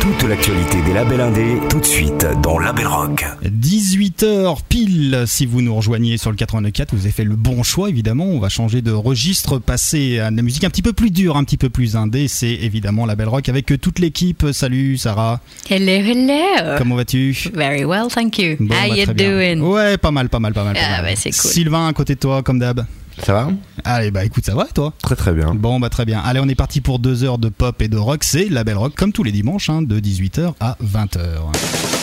Toute l'actualité des labels indés, tout de suite dans Label Rock. 18h pile, si vous nous rejoignez sur le 89.4, vous avez fait le bon choix évidemment. On va changer de registre, passer à de la musique un petit peu plus dure, un petit peu plus indé. C'est évidemment Label Rock avec toute l'équipe. Salut Sarah. Hello, hello. Comment vas-tu? Very well, thank you. Bon, How bah, you bien. doing? Ouais, pas mal, pas mal, pas mal. pas Ah, mal. bah, c'est cool. Sylvain à côté de toi, comme d'hab. Ça va Allez, bah écoute, ça va et toi Très très bien. Bon, bah très bien. Allez, on est parti pour deux heures de pop et de rock. C'est Label Rock, comme tous les dimanches, hein, de 18h à 20h.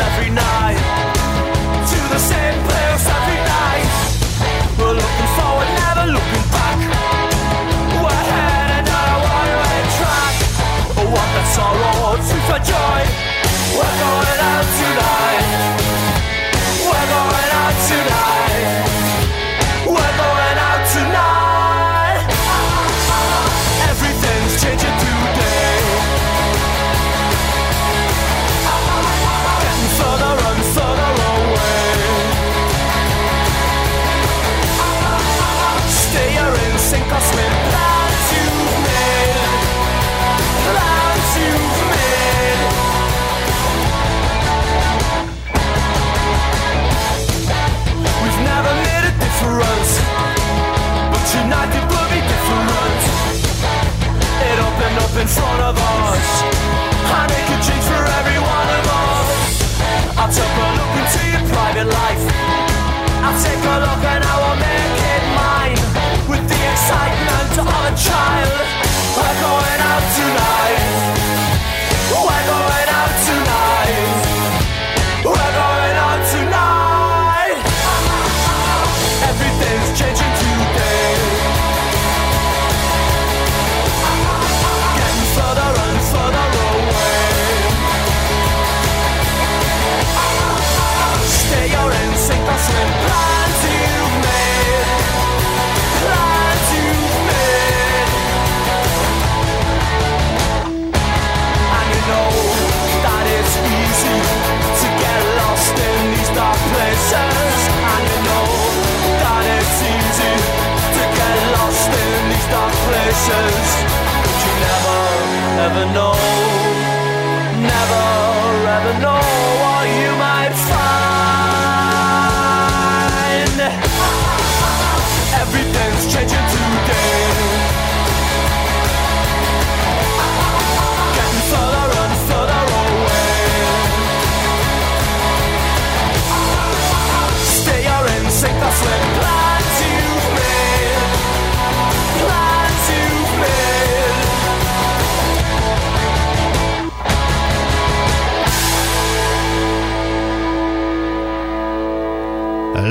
Every night. In front of us. And it could change for every one of us. I'll take a look into your private life. I'll take a look and I will make it mine. With the excitement of a child. We're going out tonight. Dark. But you never ever know,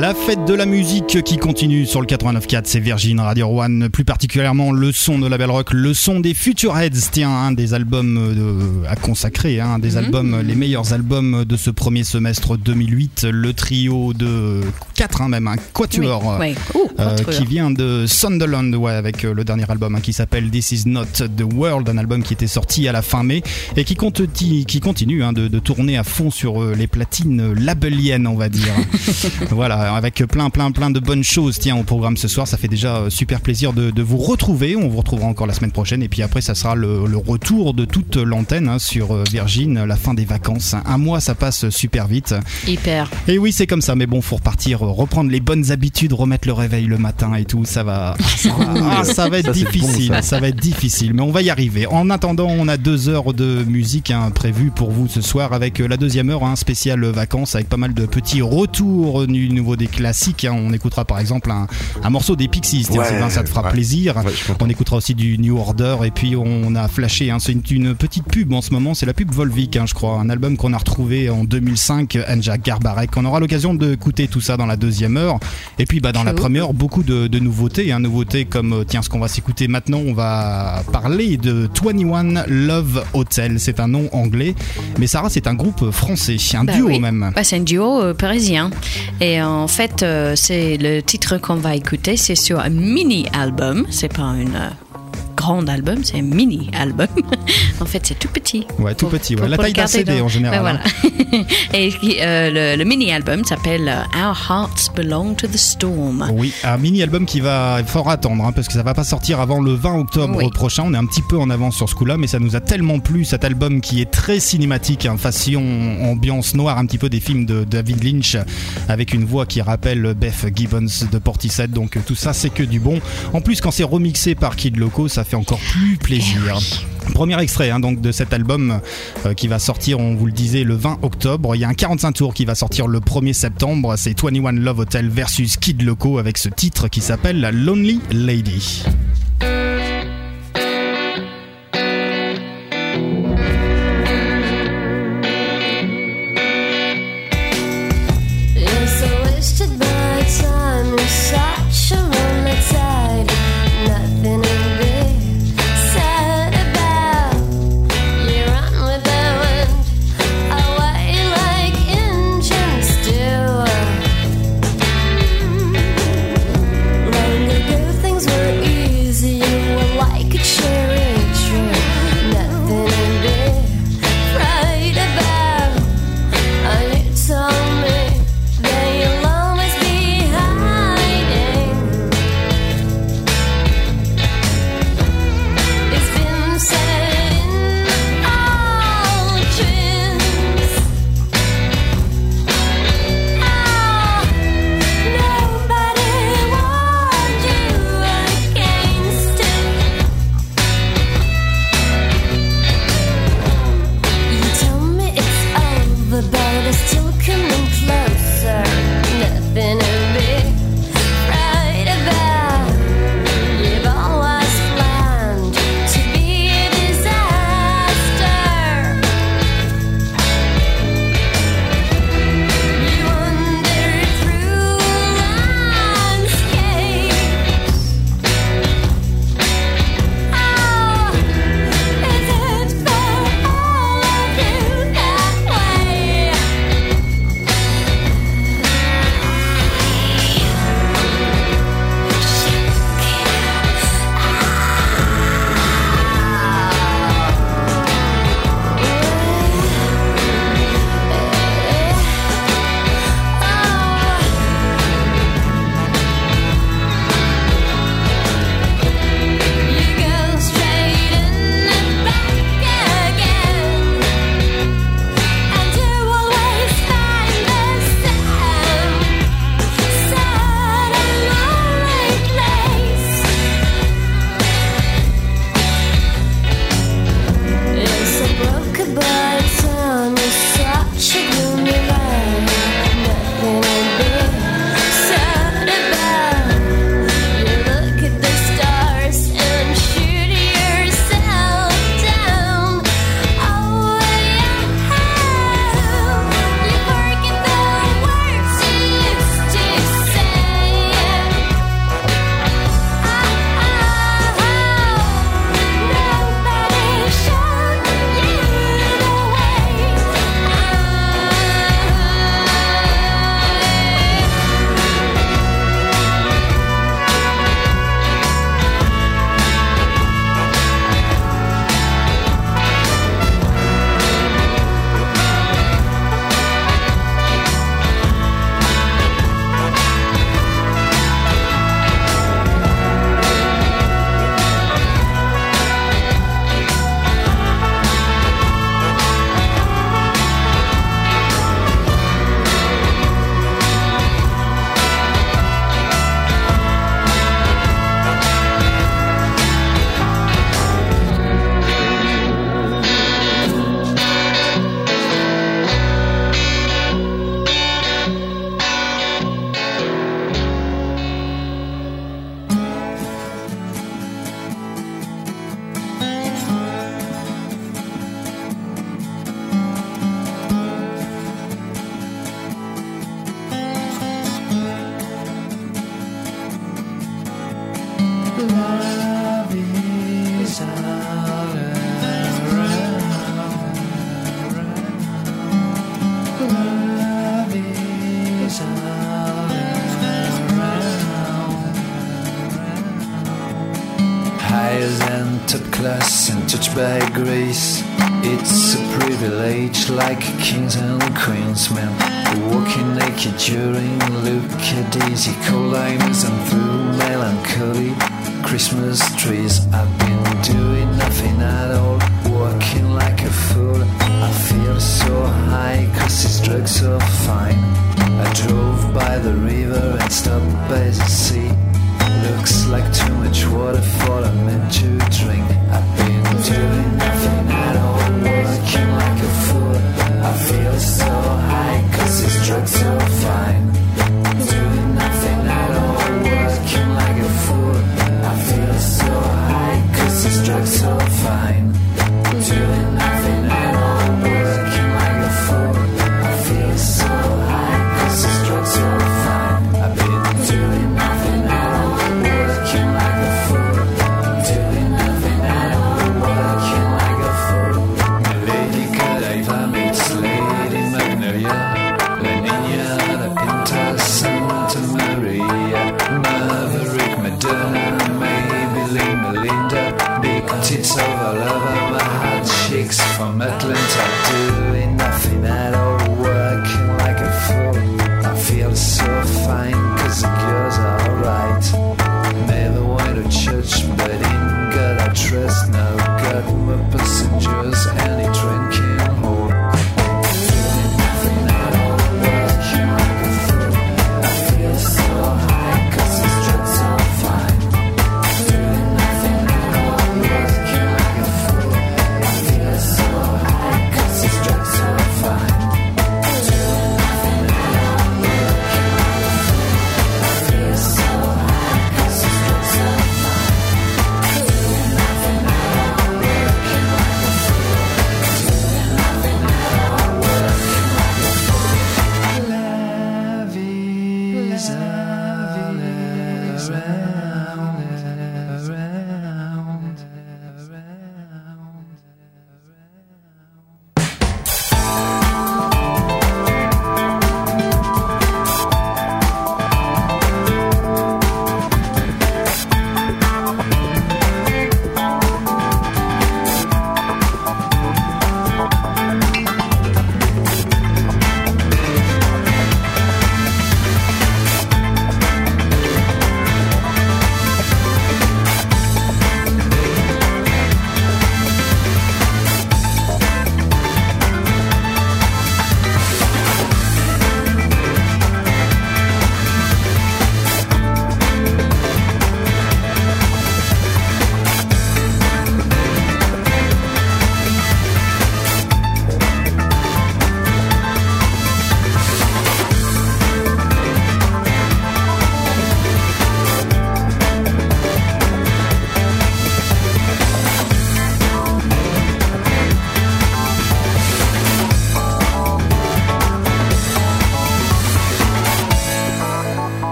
La fête de la musique qui continue sur le 89.4, c'est Virgin Radio One, plus particulièrement le son de Label Rock, le son des Future Heads, tiens, un des albums euh, à consacrer, hein, des albums, les meilleurs albums de ce premier semestre 2008, le trio de 4 même, un quatuor. Oui, oui. Euh, qui vient de Sunderland, ouais, avec euh, le dernier album hein, qui s'appelle This Is Not the World, un album qui était sorti à la fin mai et qui, conti- qui continue hein, de, de tourner à fond sur euh, les platines labeliennes, on va dire. voilà, avec plein, plein, plein de bonnes choses. Tiens, au programme ce soir, ça fait déjà euh, super plaisir de, de vous retrouver. On vous retrouvera encore la semaine prochaine et puis après, ça sera le, le retour de toute l'antenne hein, sur euh, Virgin, la fin des vacances. Un mois, ça passe super vite. Hyper. Et oui, c'est comme ça, mais bon, faut repartir, euh, reprendre les bonnes habitudes, remettre le réveil le matin et tout, ça va, ah, ça va, ah, ça va être Ça, difficile, bon, ça. ça va être difficile, mais on va y arriver. En attendant, on a deux heures de musique hein, prévues pour vous ce soir avec euh, la deuxième heure, hein, spéciale vacances, avec pas mal de petits retours du nouveau niveau des classiques. hein. On écoutera par exemple un, un morceau des Pixies, tiens, Ouais, Sylvain, ça te fera ouais. plaisir. Ouais, on écoutera aussi du New Order et puis on a flashé, hein, c'est une, une petite pub en ce moment, c'est la pub Volvic, hein, je crois, un album qu'on a retrouvé en 2005, Anja Garbarek. On aura l'occasion d'écouter tout ça dans la deuxième heure. Et puis bah, dans la première, beaucoup de, de nouveautés, hein, nouveautés comme, euh, tiens, ce qu'on va s'écouter maintenant, on va parler de 21 Love Hotel, c'est un nom anglais, mais Sarah, c'est un groupe français, un Bah duo oui. même. Bah, c'est un duo euh, parisien. Et en fait, euh, c'est le titre qu'on va écouter, c'est sur un mini-album. C'est pas un euh, grand album, c'est un mini-album. en fait, c'est tout petit. Ouais, tout petit, ouais. La taille le d'un CD dans- en général, voilà. Et euh, le, le mini-album s'appelle euh, Our Hearts Belong to the Storm. Oui, un mini-album qui va fort attendre, hein, parce que ça va pas sortir avant le 20 octobre Oui. prochain. On est un petit peu en avance sur ce coup-là, mais ça nous a tellement plu cet album qui est très cinématique, hein, façon ambiance noire, un petit peu des films de David Lynch, avec une voix qui rappelle Beth Gibbons de Portishead. Donc tout ça, c'est que du bon. En plus, quand c'est remixé par Kid Loco, ça fait encore plus plaisir. Premier extrait hein, donc de cet album euh, qui va sortir, on vous le disait, le 20 octobre. Il y a un 45 tours qui va sortir le 1er septembre. C'est 21 Love Hotel versus Kid Loco avec ce titre qui s'appelle Lonely Lady.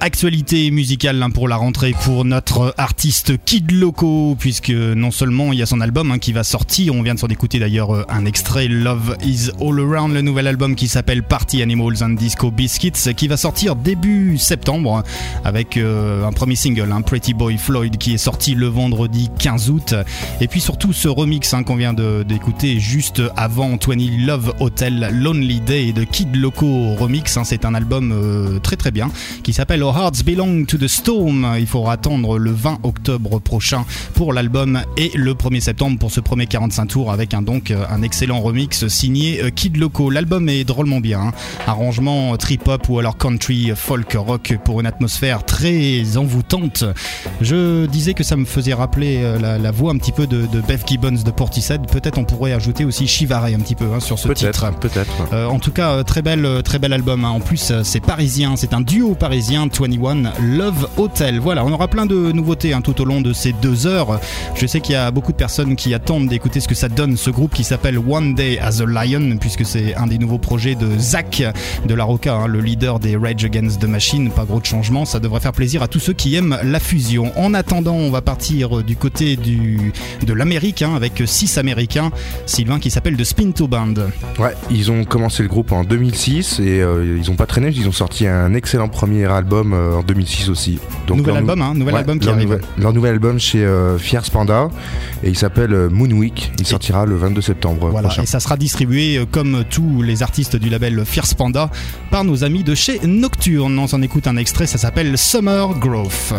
Actualité musicale hein, pour la rentrée pour notre artiste Kid Loco, puisque non seulement il y a son album hein, qui va sortir, on vient de s'en écouter d'ailleurs euh, un extrait, Love is All Around, le nouvel album qui s'appelle Party Animals and Disco Biscuits, qui va sortir début septembre avec euh, un premier single, hein, Pretty Boy Floyd, qui est sorti le vendredi 15 août, et puis surtout ce remix hein, qu'on vient d'écouter juste avant 20 Love Hotel Lonely Day de Kid Loco remix, hein, c'est un album euh, très très bien qui s'appelle Our Hearts Belong to the Storm. Il faudra attendre le 20 octobre prochain pour l'album et le 1er septembre pour ce premier 45 tours avec un donc euh, un excellent remix signé euh, Kid Loco. L'album est drôlement bien, hein. arrangement trip hop ou alors country folk rock pour une atmosphère très envoûtante. Je disais que ça me faisait rappeler euh, la, la voix un petit peu de, de Beth Gibbons de Portishead. Peut-être on pourrait ajouter aussi Chivaré un petit peu hein, sur ce titre. Peut-être. Euh, en tout cas, euh, très belle, euh, très bel album. hein. En plus, euh, c'est parisien, c'est un duo parisien, 21 Love Hotel. Voilà, on aura plein de nouveautés hein, tout au long de ces deux heures. Je sais qu'il y a beaucoup de personnes qui attendent d'écouter ce que ça donne ce groupe qui s'appelle One Day as a Lion, puisque c'est un des nouveaux projets de Zach de la Roca, hein, le leader des Rage Against the Machine. Pas gros de changement, ça devrait faire plaisir à tous ceux qui aiment la fusion. En attendant, on va partir euh, du côté du, de l'Amérique hein, avec six Américains, Sylvain qui s'appelle The Spinto Band. Ouais, ils ont commencé le groupe en 2006 et euh, ils n'ont pas traîné, ils ont sorti un excellent premier album album euh, en 2006 aussi. Nouvel leur, album, hein, nouvel album qui leur, arrive. Nouvel, leur nouvel album chez euh, Fierce Panda et il s'appelle euh, Moon Week. Il sortira le 22 septembre voilà, prochain. Et ça sera distribué comme tous les artistes du label Fierce Panda par nos amis de chez Nocturne. On s'en écoute un extrait, ça s'appelle Summer Growth.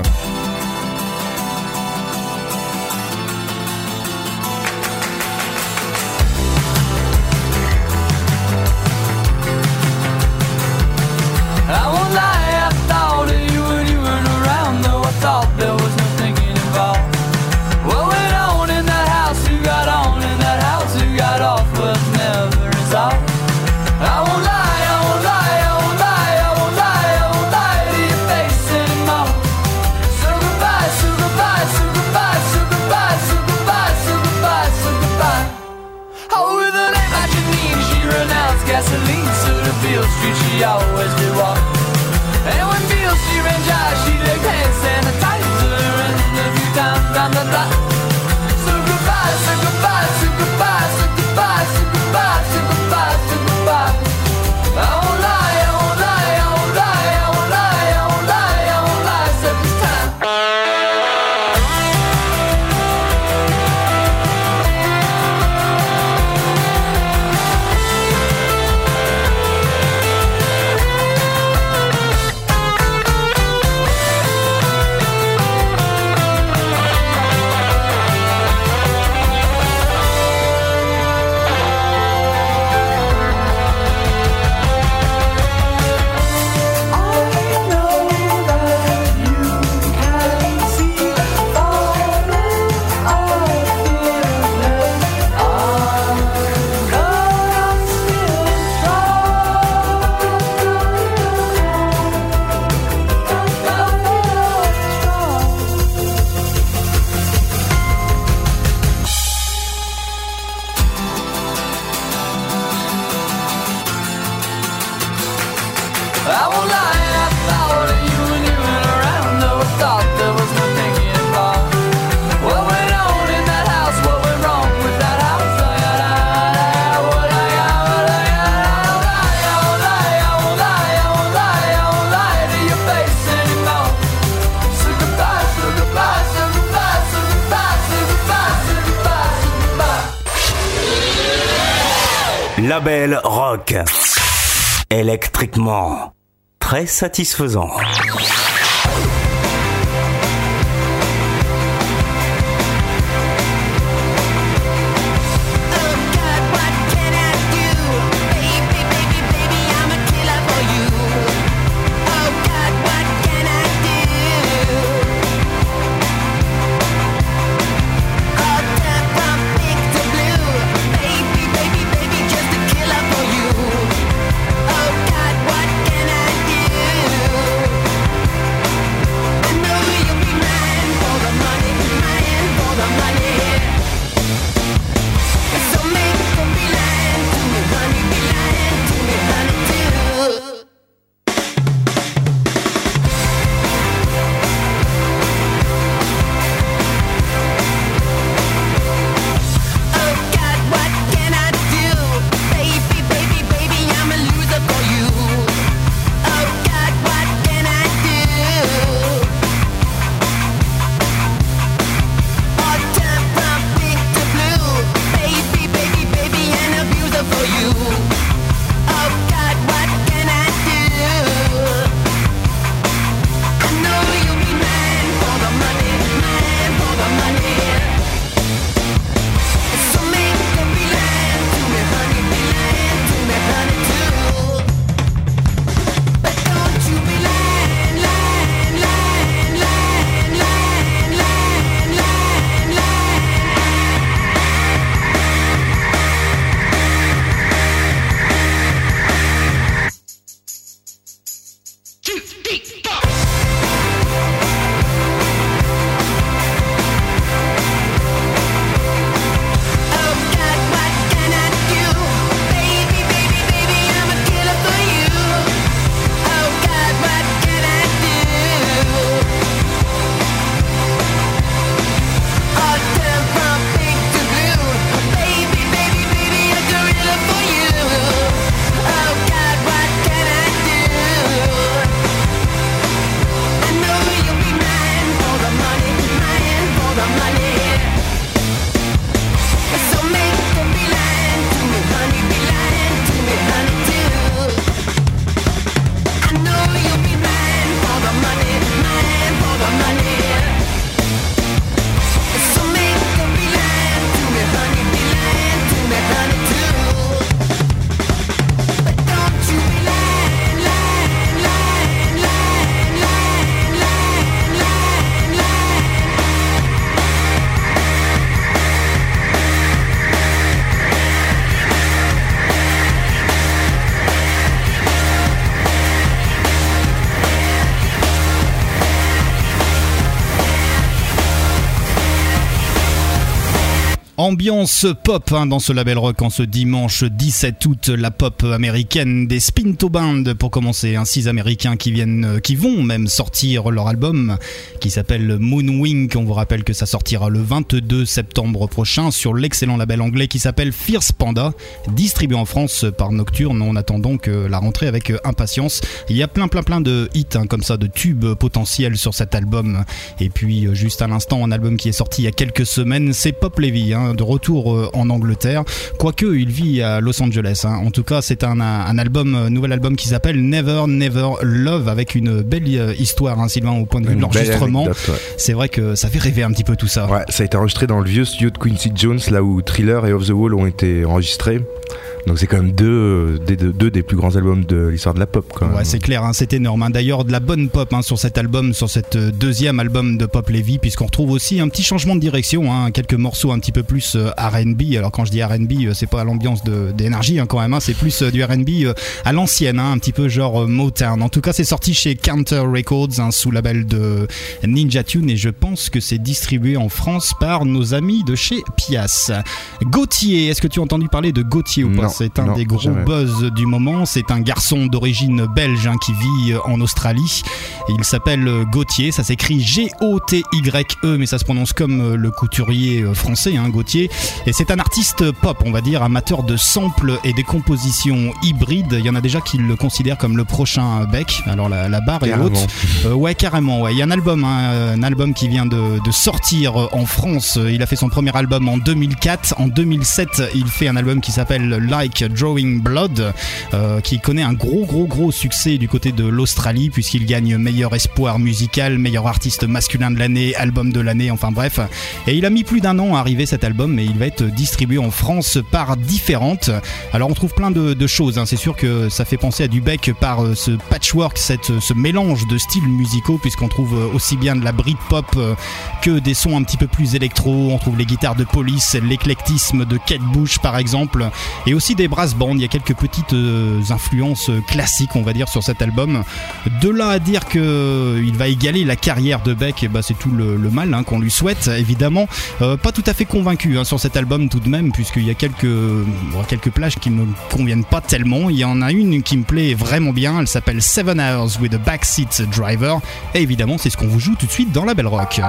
électriquement très satisfaisant. Ambiance pop hein, dans ce label rock en ce dimanche 17 août, la pop américaine des Spinto Band pour commencer, un six américains qui viennent, euh, qui vont même sortir leur album qui s'appelle Moonwink. On vous rappelle que ça sortira le 22 septembre prochain sur l'excellent label anglais qui s'appelle Fierce Panda, distribué en France par Nocturne. On attend donc la rentrée avec euh, impatience. Il y a plein plein plein de hits hein, comme ça, de tubes potentiels sur cet album. Et puis euh, juste à l'instant, un album qui est sorti il y a quelques semaines, c'est Pop Levy, hein, de retour euh, en Angleterre. Quoique il vit à Los Angeles. hein. En tout cas, c'est un, un album, un nouvel album qui s'appelle Never Never Love avec une belle euh, histoire, hein, Sylvain, au point de vue de Une l'enregistrement. ouais. C'est vrai que ça fait rêver un petit peu tout ça. Ouais, ça a été enregistré dans le vieux studio de Quincy Jones, là où Thriller et Off the Wall ont été enregistrés. Donc c'est quand même deux, des, deux, deux des plus grands albums de l'histoire de la pop. Quand même. Ouais, c'est clair, hein, c'est énorme. hein. D'ailleurs, de la bonne pop hein, sur cet album, sur cet euh, deuxième album de Pop Levy, puisqu'on retrouve aussi un petit changement de direction, hein, quelques morceaux un petit peu plus euh, R&B. Alors quand je dis R&B, euh, c'est pas à l'ambiance de- d'énergie hein, quand même, hein, c'est plus du R&B à l'ancienne, hein, un petit peu genre Motown. En tout cas, c'est sorti chez Counter Records, hein, sous label de Ninja Tune, et je pense que c'est distribué en France par nos amis de chez Pias. Gauthier, est-ce que tu as entendu parler de Gauthier ou pas? Non, C'est un non, des gros jamais. buzz du moment. C'est un garçon d'origine belge hein, qui vit euh, en Australie. Il s'appelle euh, Gauthier. Ça s'écrit G-O-T-Y-E, mais ça se prononce comme euh, le couturier français, hein, Gauthier. Et c'est un artiste pop, on va dire, amateur de samples et des compositions hybrides. Il y en a déjà qui le considèrent comme le prochain Beck. Alors la, la barre est haute. Euh, ouais, carrément. Ouais. Il y a un album, hein, un album qui vient de, de sortir en France. Il a fait son premier album en 2004. En 2007, il fait un album qui s'appelle Like Drawing Blood, euh, qui connaît un gros, gros, gros succès du côté de l'Australie, puisqu'il gagne meilleur espoir musical, meilleur artiste masculin de l'année, album de l'année, enfin bref. Et il a mis plus d'un an à arriver cet album, mais il va être distribué en France par différentes. Alors on trouve plein de, de choses. hein. C'est sûr que ça fait penser à du bec par euh, ce patchwork, cette, ce mélange de styles musicaux, puisqu'on trouve euh, aussi bien de la Britpop que des sons un petit peu plus électro. On trouve les guitares de police, l'éclectisme de Kate Bush par exemple, et aussi des brass bands. Il y a quelques petites euh, influences classiques, on va dire, sur cet album. De là à dire que euh, va égaler la carrière de Beck, ben, c'est tout le, mal hein, qu'on lui souhaite, évidemment. Euh, pas tout à fait convaincu hein, sur cet album tout de même, puisqu'il y a quelques, quelques plages qui me conviennent pas tellement. Il y en a une qui me plaît vraiment bien, elle s'appelle Seven Hours with a Backseat Driver, et évidemment c'est ce qu'on vous joue tout de suite dans la Belle Rock.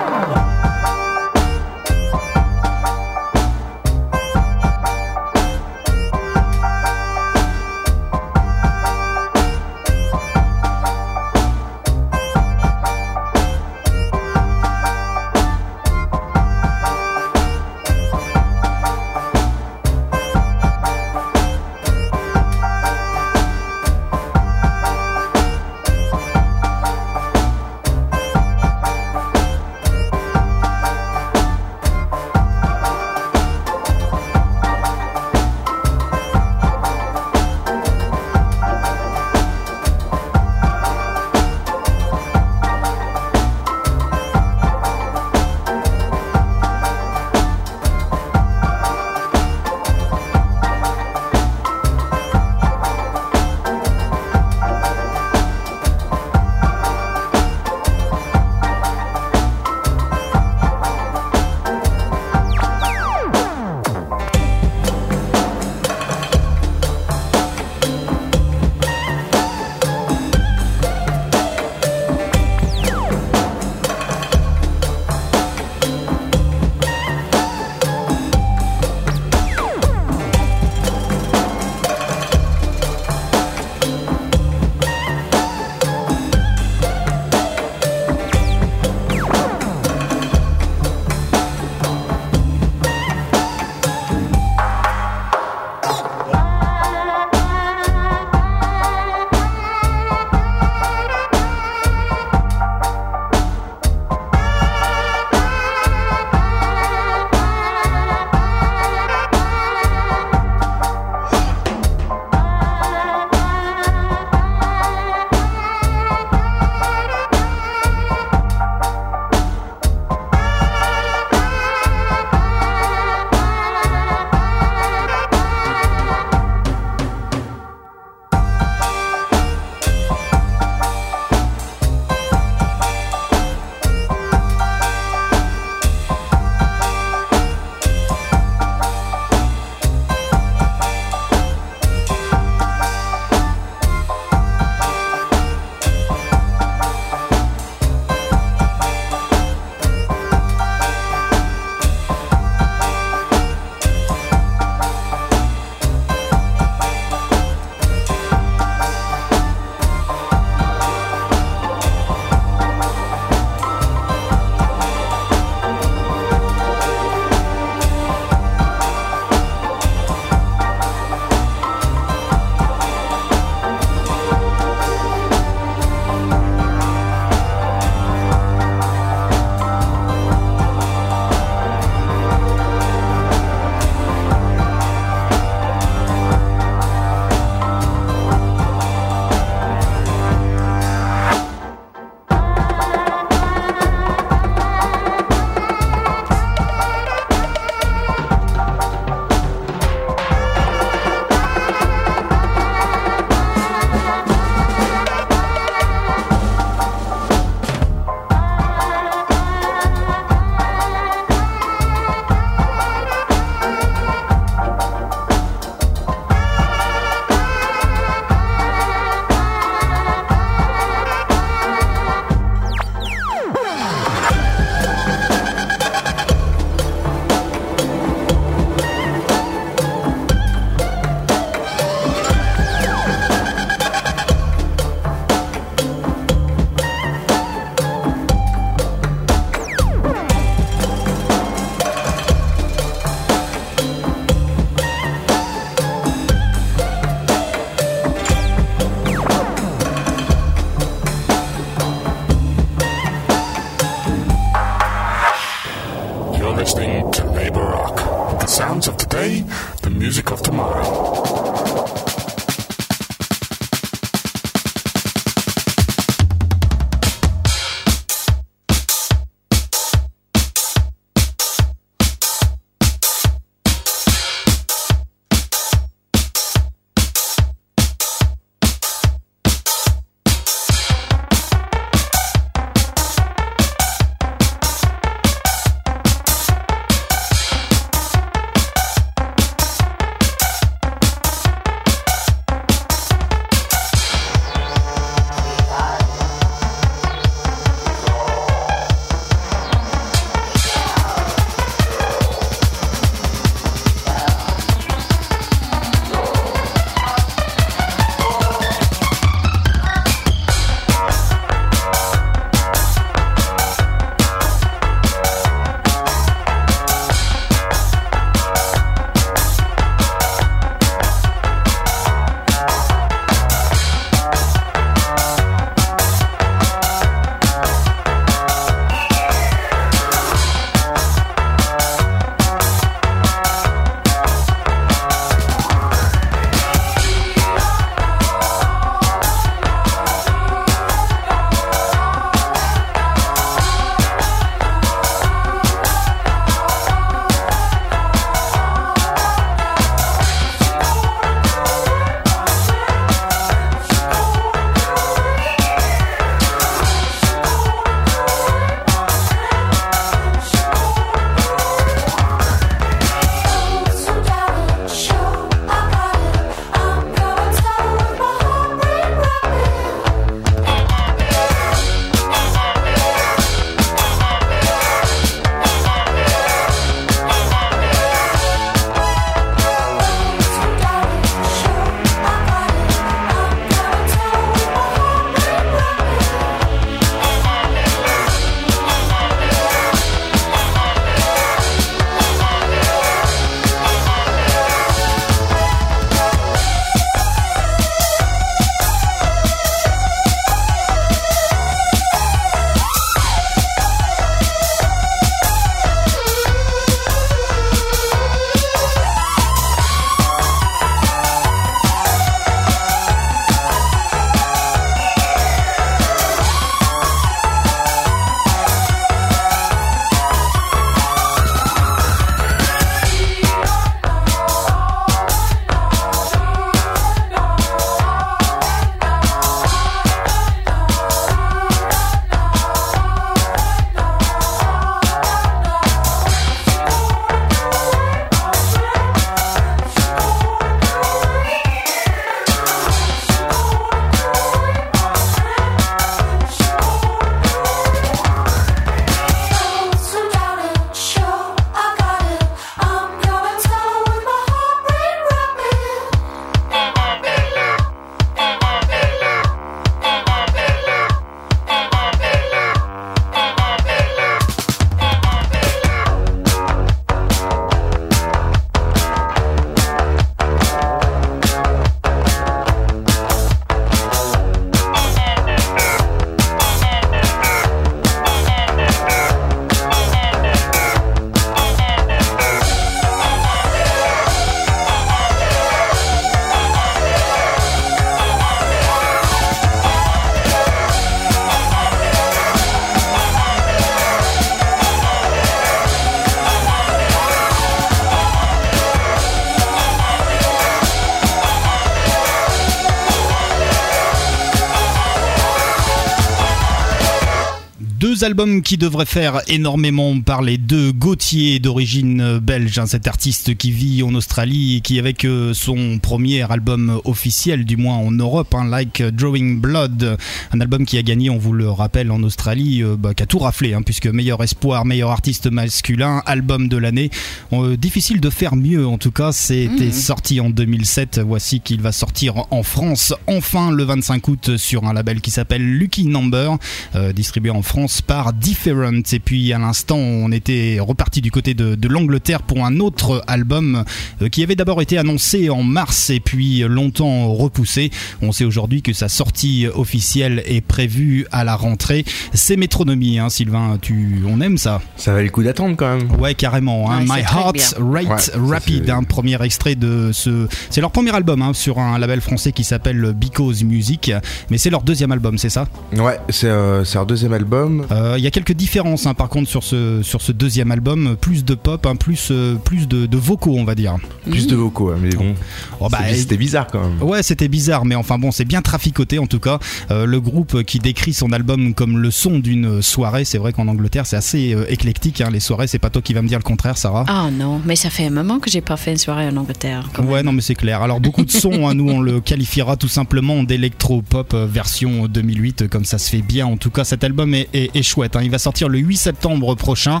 Deux albums qui devraient faire énormément parler. Deux Gauthier d'origine belge, hein, cet artiste qui vit en Australie et qui avec euh, son premier album officiel, du moins en Europe, hein, Like Drawing Blood, un album qui a gagné, on vous le rappelle, en Australie, euh, bah, qui a tout raflé, hein, puisque meilleur espoir, meilleur artiste masculin, album de l'année. Euh, difficile de faire mieux, en tout cas, c'était Mhm. sorti en 2007. Voici qu'il va sortir en France, enfin le 25 août, sur un label qui s'appelle Lucky Number, euh, distribué en France par Different. Et puis à l'instant, on était reparti du côté de, de l'Angleterre pour un autre album euh, qui avait d'abord été annoncé en mars et puis longtemps repoussé. On sait aujourd'hui que sa sortie officielle est prévue à la rentrée. C'est Métronomie, hein, Sylvain. Tu, on aime ça. Ça valait le coup d'attendre quand même. Ouais, carrément. hein. Ouais, My très Heart bien. Rate Ouais, Rapid, un premier extrait de ce. C'est leur premier album hein, sur un label français qui s'appelle Because Music, mais c'est leur deuxième album, c'est ça? Ouais, c'est euh, c'est leur deuxième album. Euh, Il y a quelques différences hein, par contre sur ce, sur ce deuxième album, plus de pop, hein, plus, euh, plus de, de vocaux, on va dire. Plus de vocaux, hein, mais bon. Oh, bah, C'était bizarre quand même. Ouais, c'était bizarre, mais enfin bon, c'est bien traficoté en tout cas. Euh, le groupe qui décrit son album comme le son d'une soirée, c'est vrai qu'en Angleterre c'est assez euh, éclectique. hein, les soirées, c'est pas toi qui vas me dire le contraire, Sarah. Ah non, mais ça fait un moment que j'ai pas fait une soirée en Angleterre. Ouais, même. non, mais c'est clair. Alors, beaucoup de sons, hein, nous, on le qualifiera tout simplement d'électro-pop euh, version 2008, euh, comme ça se fait bien. En tout cas, cet album est, est- est chouette. hein. Il va sortir le 8 septembre prochain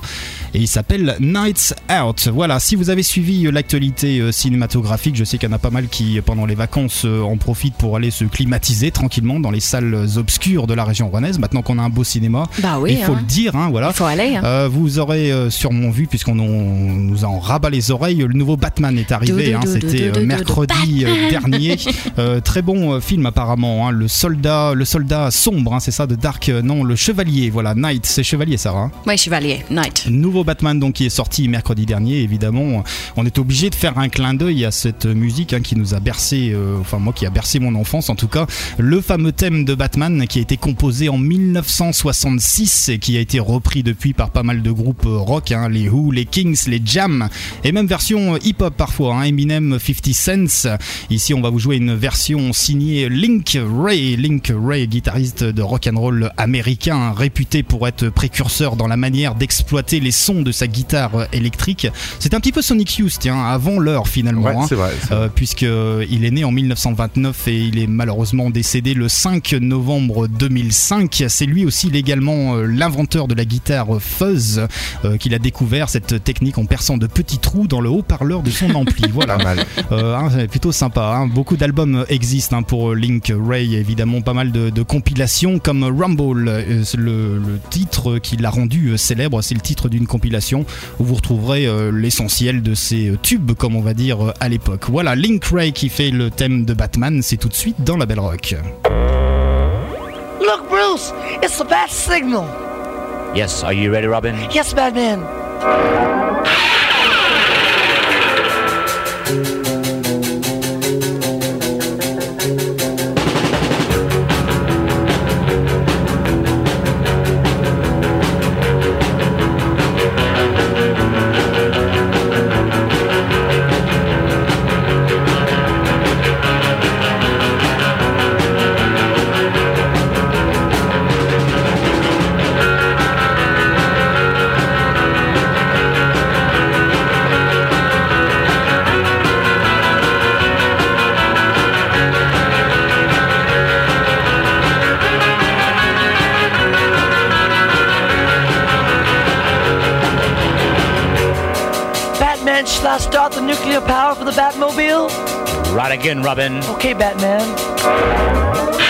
et il s'appelle Nights Out. Voilà, si vous avez suivi euh, l'actualité euh, cinématographique, je sais qu'il y en a pas mal qui, euh, pendant les vacances, en profitent pour aller se climatiser tranquillement dans les salles obscures de la région rouennaise. Maintenant qu'on a un beau cinéma, Bah oui, il faut hein. le dire, hein, voilà. il faut aller. Euh, vous aurez sûrement vu, puisqu'on nous en rabat les oreilles, le nouveau Batman est arrivé. C'était mercredi dernier. Euh, très bon film apparemment. le soldat, le soldat sombre, c'est ça, de Dark. non, le chevalier. Voilà, Knight, c'est chevalier, Sarah. Oui, chevalier, night. Nouveau Batman donc qui est sorti mercredi dernier. Évidemment, on est obligé de faire un clin d'œil à cette musique hein, qui nous a bercé, euh, enfin moi qui a bercé mon enfance en tout cas. Le fameux thème de Batman qui a été composé en 1966 et qui a été repris depuis par pas mal de groupes euh, rock, hein, les Who, les Kings, les Jam et même version euh, hip-hop parfois. hein, Eminem, 50 Cent. Ici, on va vous jouer une version signée Link Ray. Link Ray, guitariste de rock and roll américain, réputé pour être précurseur dans la manière d'exploiter les sons de sa guitare euh, électrique. C'est un petit peu Sonic Youth, tiens, avant l'heure finalement. Ouais, hein. c'est vrai. Euh, puisque euh, est né en 1929 et il est malheureusement décédé le 5 novembre 2005. C'est lui aussi légalement l'inventeur de la guitare fuzz euh, qu'il a découvert cette technique en perçant de petits trous dans le haut-parleur de son ampli. Voilà. Euh, hein, c'est plutôt sympa. hein. Beaucoup d'albums existent pour Link Ray, évidemment pas mal de, de compilations comme Rumble, le, le titre qui l'a rendu euh, célèbre, c'est le titre d'une compilation où vous retrouverez euh, l'essentiel de ces euh, tubes, comme on va dire à l'époque. Voilà, Link Ray qui fait le thème de Batman, c'est tout de suite dans la Belle Rock. Look, Bruce, it's the bat signal. Yes, are you ready, Robin? Yes, Batman. Batman, Again, Robin. Okay, Batman.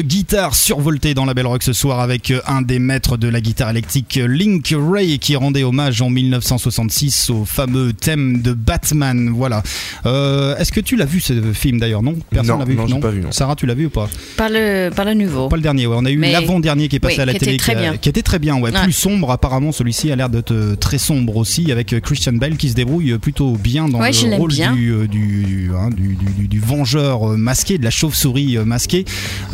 Guitare survoltée dans la Belle Rock ce soir avec euh, un des maîtres de la guitare électrique, Link Ray, qui rendait hommage en 1966 au fameux thème de Batman. Voilà. Euh, Est-ce que tu l'as vu ce film d'ailleurs Non? Personne Non, l'a vu non, j'ai pas vu, non. Sarah, tu l'as vu ou pas? Pas le, pas le nouveau. Pas le dernier, ouais. On a eu l'avant-dernier qui est passé oui, à la qui télé, était très qui, a- bien. qui était très bien, ouais. Ouais. Plus sombre, apparemment, celui-ci a l'air d'être euh, très sombre aussi, avec euh, Christian Bale qui se débrouille plutôt bien dans Ouais, le rôle bien. du, euh, du, hein, du, du- du- du vengeur euh, masqué, de la chauve-souris euh, masquée.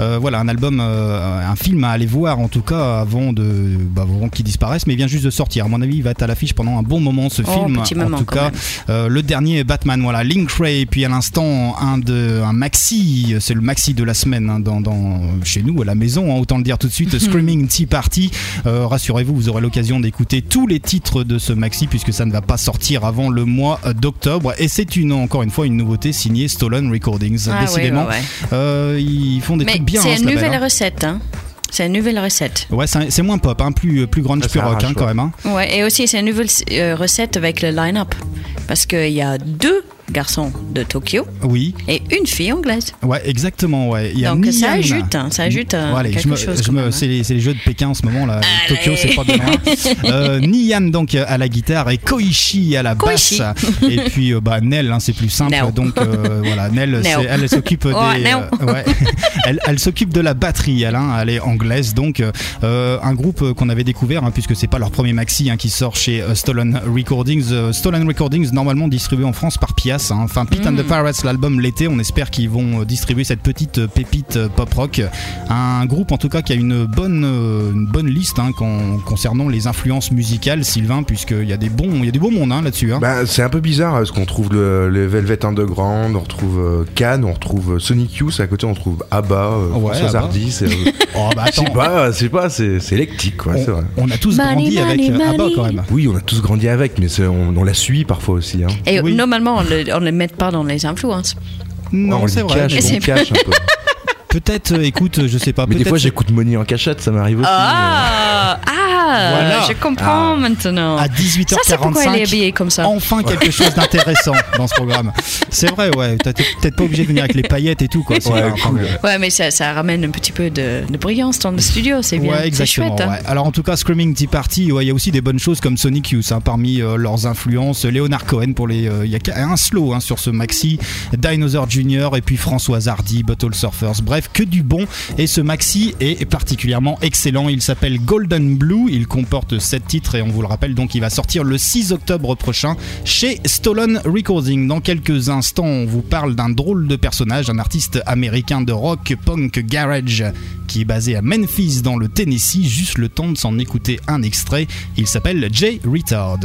Euh, voilà, un album, euh, un film à aller voir en tout cas avant, de, bah, avant qu'il disparaisse, mais il vient juste de sortir. À mon avis, il va être à l'affiche pendant un bon moment ce Oh, film. petit en moment, tout cas, euh, le dernier Batman, voilà, Link Ray, puis à l'instant un de un maxi, c'est le maxi de la semaine hein, dans, dans- chez nous à la maison, hein, autant le dire tout de suite, Screaming Tea Party. Euh, Rassurez-vous, vous aurez l'occasion d'écouter tous les titres de ce maxi puisque ça ne va pas sortir avant le mois d'octobre et c'est une encore une fois une nouveauté signée Stolen Recordings. Ah, Décidément, ouais, ouais, ouais. euh, ils font des Mais trucs bien. c'est hein, une nouvelle hein. recette. Hein. C'est une nouvelle recette. Ouais, c'est moins pop, hein, plus plus plus ça rock hein, quand même. hein. Ouais, et aussi c'est une nouvelle euh, recette avec le line-up. Parce qu'il y a deux garçons de Tokyo Oui, et une fille anglaise. ouais, exactement. Ouais. Il y a Donc ça ajoute, hein, ça ajoute Bon, allez, quelque je me- chose. je me- c'est les, jeux de Pékin en ce moment là. Allez. Tokyo, c'est pas bien. Euh, Nian donc à la guitare et Koichi à la Koichi. basse. et puis euh, bah Nell, hein, c'est plus simple. Donc euh, voilà, c'est- elle, s'occupe des. Oh, euh, ouais. elle elle s'occupe de la batterie. Elle, hein, elle est anglaise. Donc euh, un groupe qu'on avait découvert puisque c'est pas leur premier maxi qui sort chez Stolen Recordings. Stolen Recordings normalement distribué en France par Hein. Enfin Pete and Mm. the Pirates l'album l'été. On espère qu'ils vont euh, distribuer cette petite euh, pépite euh, pop rock. Un groupe en tout cas qui a une bonne, une bonne liste hein, con- concernant les influences musicales, Sylvain, puisqu'il y a des bons, il y a du beau monde hein, là-dessus. Bah, c'est un peu bizarre parce qu'on trouve le, le Velvet Underground, on retrouve Cannes, on retrouve Sonic Youth, à côté on trouve ABBA, Ouais, François ABBA. Hardy, c'est, Oh, bah, je sais attends, pas, c'est pas, c'est, c'est électrique quoi, vrai. on, on a tous Money, grandi avec money, ABBA quand même. Oui, on a tous grandi avec, mais on, on la suit parfois aussi. Hein. Et Oui. normalement, on ne le, on le met pas dans les influences. Non, on c'est vrai. cache, on cache un peu. Peut-être, euh, écoute, je sais pas. Mais des fois j'écoute Money en cachette, ça m'arrive aussi. Ah, ah Voilà. je comprends maintenant. à Ça, c'est pourquoi elle est 18h45. habillée comme ça. Enfin quelque chose d'intéressant dans ce programme. C'est vrai, ouais. T'es peut-être pas obligé de venir avec les paillettes et tout, quoi. C'est Ouais, cool. Ouais, mais ça, ça ramène un petit peu de, de brillance dans le studio, c'est bien. Ouais, c'est exactement. chouette. hein. ouais. Alors en tout cas, Screaming Tea Party, ouais, il y a aussi des bonnes choses comme Sonic Youth hein, parmi euh, leurs influences. Leonard Cohen pour les, euh, il y a un slow hein, sur ce maxi, Dinosaur Jr. et puis Françoise Hardy, Bottle Surfers. Bref, que du bon. Et ce maxi est particulièrement excellent. Il s'appelle Golden Blue. Il comporte 7 titres et on vous le rappelle donc il va sortir le 6 octobre prochain chez Stolen Recording. Dans quelques instants, on vous parle d'un drôle de personnage, un artiste américain de rock, punk, garage qui est basé à Memphis dans le Tennessee. Juste le temps de s'en écouter un extrait. Il s'appelle Jay Retard.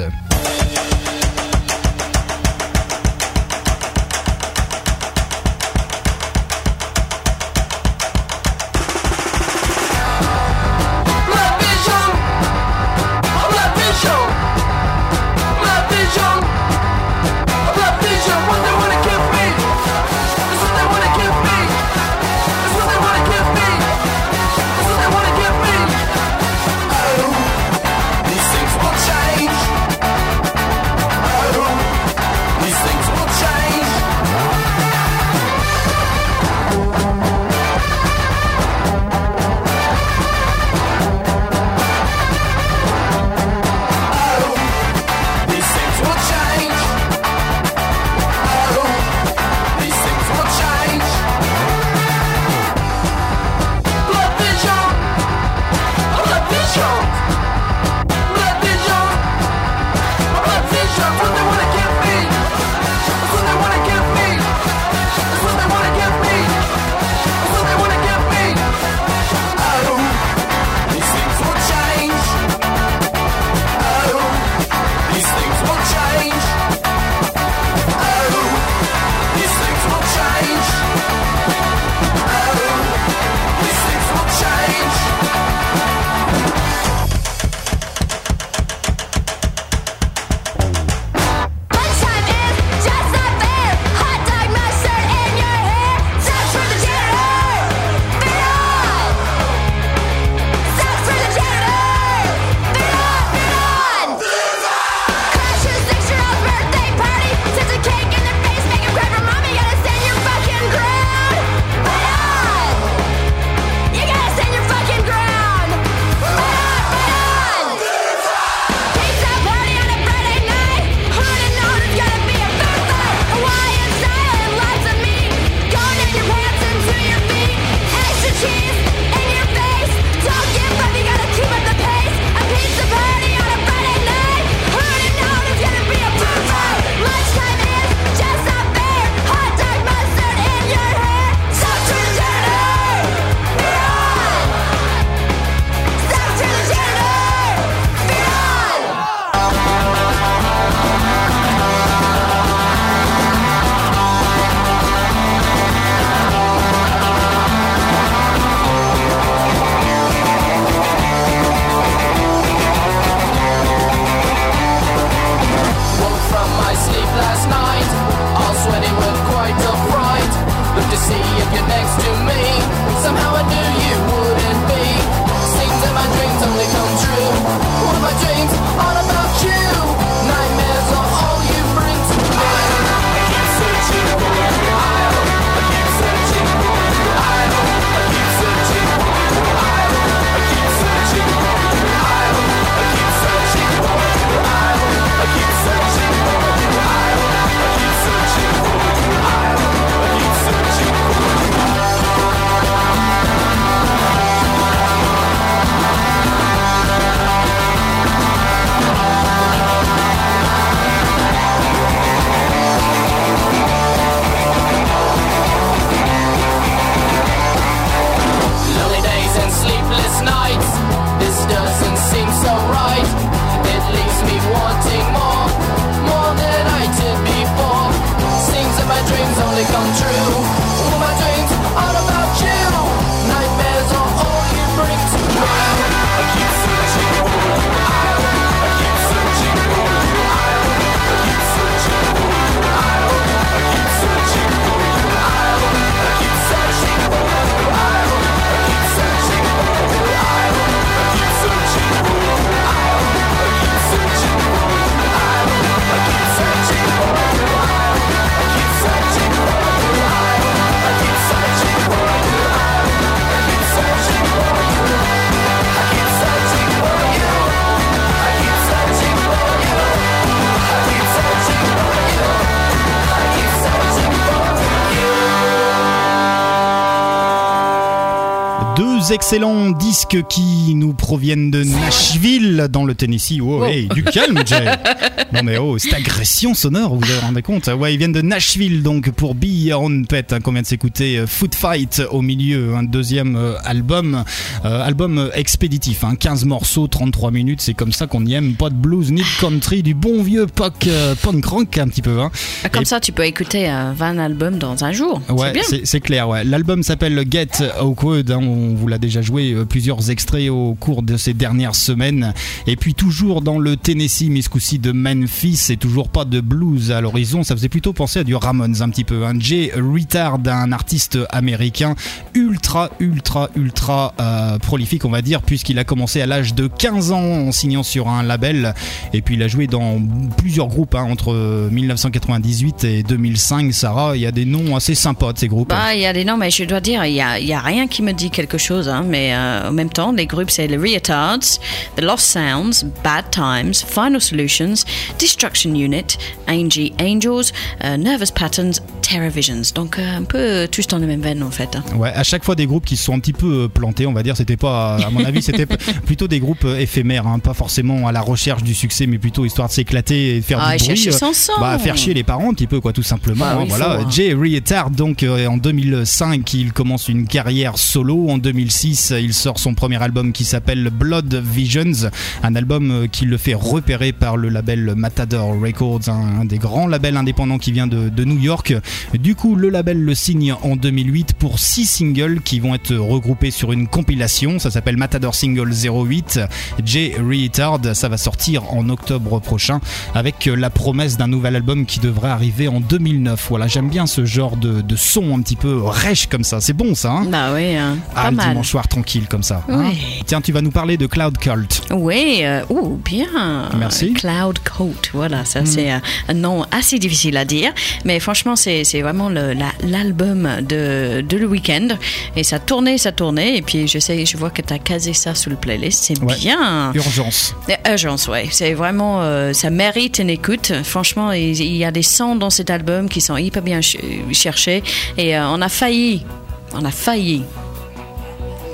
想吃 excellents disques qui nous proviennent de Nashville dans le Tennessee. Oh, hey, du calme, Jay. Non mais oh, cette agression sonore, vous vous rendez compte? Ouais, ils viennent de Nashville donc pour Be Your Own Pet, hein, qu'on vient de s'écouter euh, Foot Fight au milieu, un deuxième euh, album, euh, album expéditif, hein, 15 morceaux, 33 minutes, c'est comme ça qu'on y aime, pas de blues ni de country, du bon vieux punk, euh, punk rock un petit peu. Hein. Comme Et- ça, tu peux écouter euh, 20 albums dans un jour. Ouais, c'est clair. Ouais. L'album s'appelle Get Awkward. hein, on vous l'a déjà joué euh, plusieurs extraits au cours de ces dernières semaines. Et puis toujours dans le Tennessee, mais ce coup-ci de Memphis, et toujours pas de blues à l'horizon. Ça faisait plutôt penser à du Ramones un petit peu. Un Jay Retard, un artiste américain ultra, ultra, ultra euh, prolifique, on va dire, puisqu'il a commencé à l'âge de 15 ans en signant sur un label. Et puis il a joué dans plusieurs groupes hein, entre 1998 et 2005. Sarah, il y a des noms assez sympas de ces groupes. Bah, il y a des noms, mais je dois dire, il y a, il y a rien qui me dit quelque chose. Hein, mais euh, en même temps, les groupes, c'est les Retards, The Lost Sounds, Bad Times, Final Solutions, Destruction Unit, Angie Angels, euh, Nervous Patterns, Terror Visions. Donc, euh, un peu tous dans la même veine, en fait. hein. Ouais, à chaque fois des groupes qui se sont un petit peu euh, plantés, on va dire. C'était pas, à mon avis, c'était plutôt des groupes éphémères, hein, pas forcément à la recherche du succès, mais plutôt histoire de s'éclater et de faire Ah, du bruit. Bah, faire chier les parents un petit peu, quoi, tout simplement. Bah oui, voilà. Jay Retard, donc en 2005, il commence une carrière solo. En 2006, il sort son premier album qui s'appelle Blood Visions, un album euh, qui le fait repérer par le label Matador Records, un, un des grands labels indépendants qui vient de, de New York. Du coup, le label le signe en 2008 pour six singles qui vont être regroupés sur une compilation. Ça s'appelle Matador Single 08. Jay Retard, ça va sortir en octobre prochain avec euh, la promesse d'un nouvel album qui devrait arriver en 2009. Voilà, j'aime bien ce genre de, de son un petit peu rêche comme ça. C'est bon ça, hein? Bah oui, hein, Ah, pas mal. Soir tranquille comme ça. hein. Tiens, tu vas nous parler de Cloud Cult. Oui, euh, ouh, bien. Merci. Cloud Coat, voilà, ça c'est euh, un nom assez difficile à dire, mais franchement c'est vraiment la- l'album de, de le week-end et ça tournait, ça tournait et puis je sais, je vois que tu as casé ça sur le playlist, c'est Ouais. bien. Urgence. Euh, Urgence, ouais, c'est vraiment, euh, ça mérite une écoute. Franchement, il, il y a des sons dans cet album qui sont hyper bien ch- cherchés et euh, on a failli, on a failli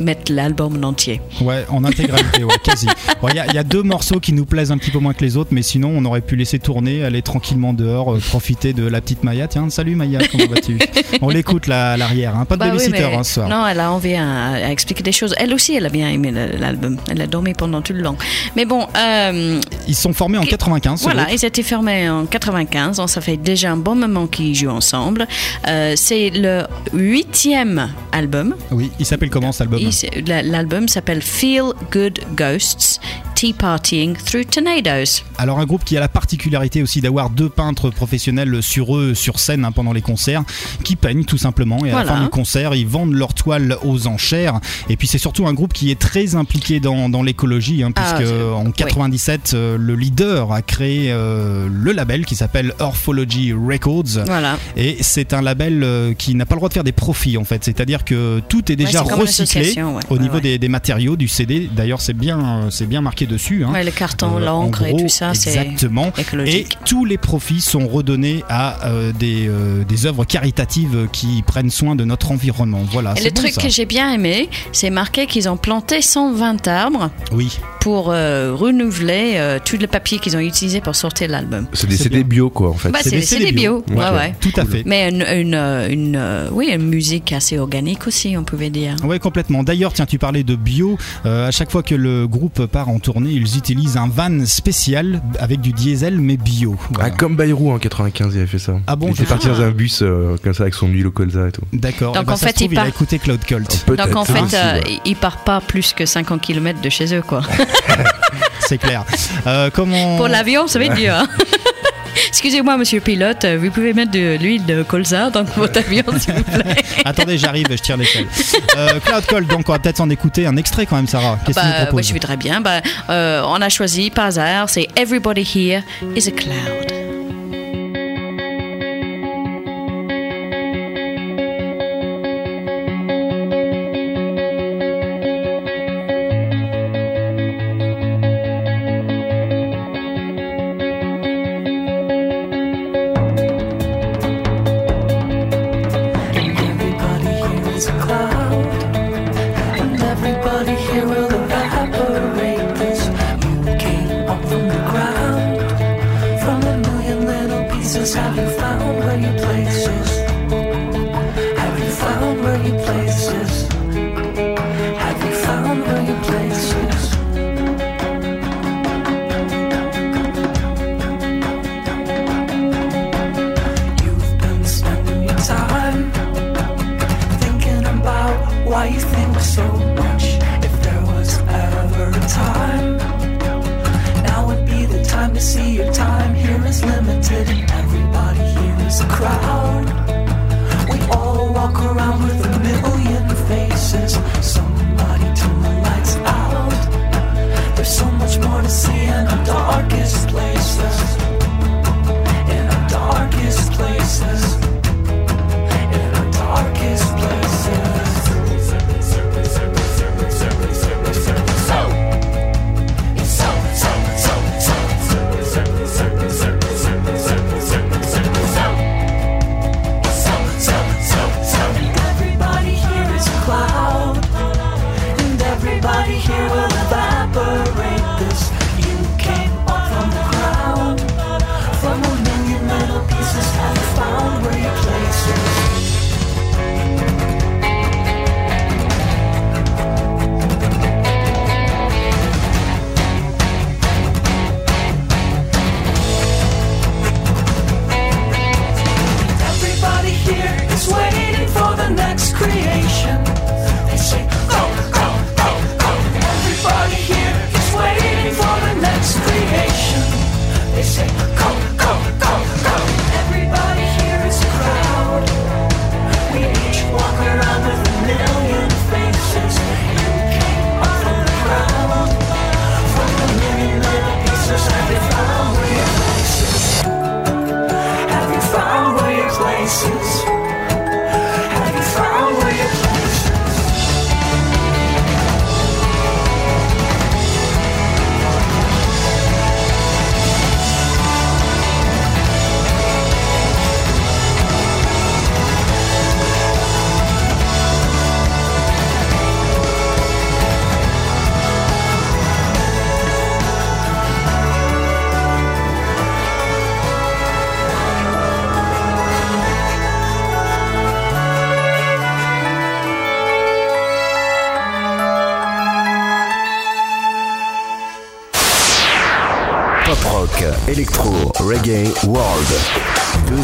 mettre l'album en entier. Ouais, en intégralité, ouais, quasi. Il y, a- il y a deux morceaux qui nous plaisent un petit peu moins que les autres, mais sinon on aurait pu laisser tourner, aller tranquillement dehors, euh, profiter de la petite Maya. Tiens, salut Maya, comment vas-tu? On l'écoute là à l'arrière, hein. pas de Bah oui, babysitter mais- hein, ce soir. Non, elle a envie à, à expliquer des choses. Elle aussi, elle a bien aimé l'album. Elle a dormi pendant tout le long. Mais bon, euh, Ils sont formés en 95. ce voilà, ils étaient fermés en 95. Donc, ça fait déjà un bon moment qu'ils jouent ensemble. Euh, c'est le huitième album. Oui, il s'appelle comment cet album? L'album s'appelle Feel Good Ghosts, Tea Partying Through Tornadoes. Alors un groupe qui a la particularité aussi d'avoir deux peintres professionnels sur eux, sur scène hein, pendant les concerts, qui peignent tout simplement. Et à Voilà. la fin du concert, ils vendent leurs toiles aux enchères. Et puis c'est surtout un groupe qui est très impliqué dans, dans l'écologie, hein, Ah, puisque en 97, euh, le leader a créé euh, le label qui s'appelle Orphology Records. Voilà. Et c'est un label euh, qui n'a pas le droit de faire des profits en fait. C'est-à-dire que tout est déjà recyclé ouais. au Ouais, niveau. Des, des matériaux du CD. D'ailleurs, c'est bien, c'est bien marqué dessus. hein. Ouais, le carton, Euh, l'encre en et tout ça, c'est Exactement. Et tous les profits sont redonnés à euh, des, euh, des œuvres caritatives qui prennent soin de notre environnement. Voilà. Et c'est le bon, truc ça. que j'ai bien aimé, c'est marqué qu'ils ont planté 120 arbres Oui. pour euh, renouveler euh, tout le papier qu'ils ont utilisé pour sortir l'album. C'est des C'est CD bio, quoi, en fait. Bah, c'est des bio, Ouais. ouais, ouais. Tout à fait. Mais une, une, une, oui, une musique assez organique aussi, on pouvait dire. Ouais, complètement. D'ailleurs, tiens, tu parlais de bio. Euh, à chaque fois que le groupe part en tournée ils utilisent un van spécial avec du diesel mais bio. Ah, comme Bayrou en 95, il avait fait ça. Ah bon Il était ah. parti dans un bus euh, comme ça avec son huile au colza et tout. D'accord. Donc eh ben, en fait, il, part... il, a écouté ah, Donc en fait, euh, il part pas plus que 50 km de chez eux, quoi. C'est clair. Euh, comment... Pour l'avion, ça va être dur. Hein. Excusez-moi, monsieur pilote, euh, vous pouvez mettre de l'huile de colza dans votre avion, s'il vous plaît. Attendez, j'arrive, je tire l'échelle. Euh, Cloud Call, donc on va peut-être en écouter un extrait quand même, Sarah. Qu'est-ce que bah, tu Je vais très bien. Bah, euh, on a choisi par hasard, c'est Everybody Here is a Cloud.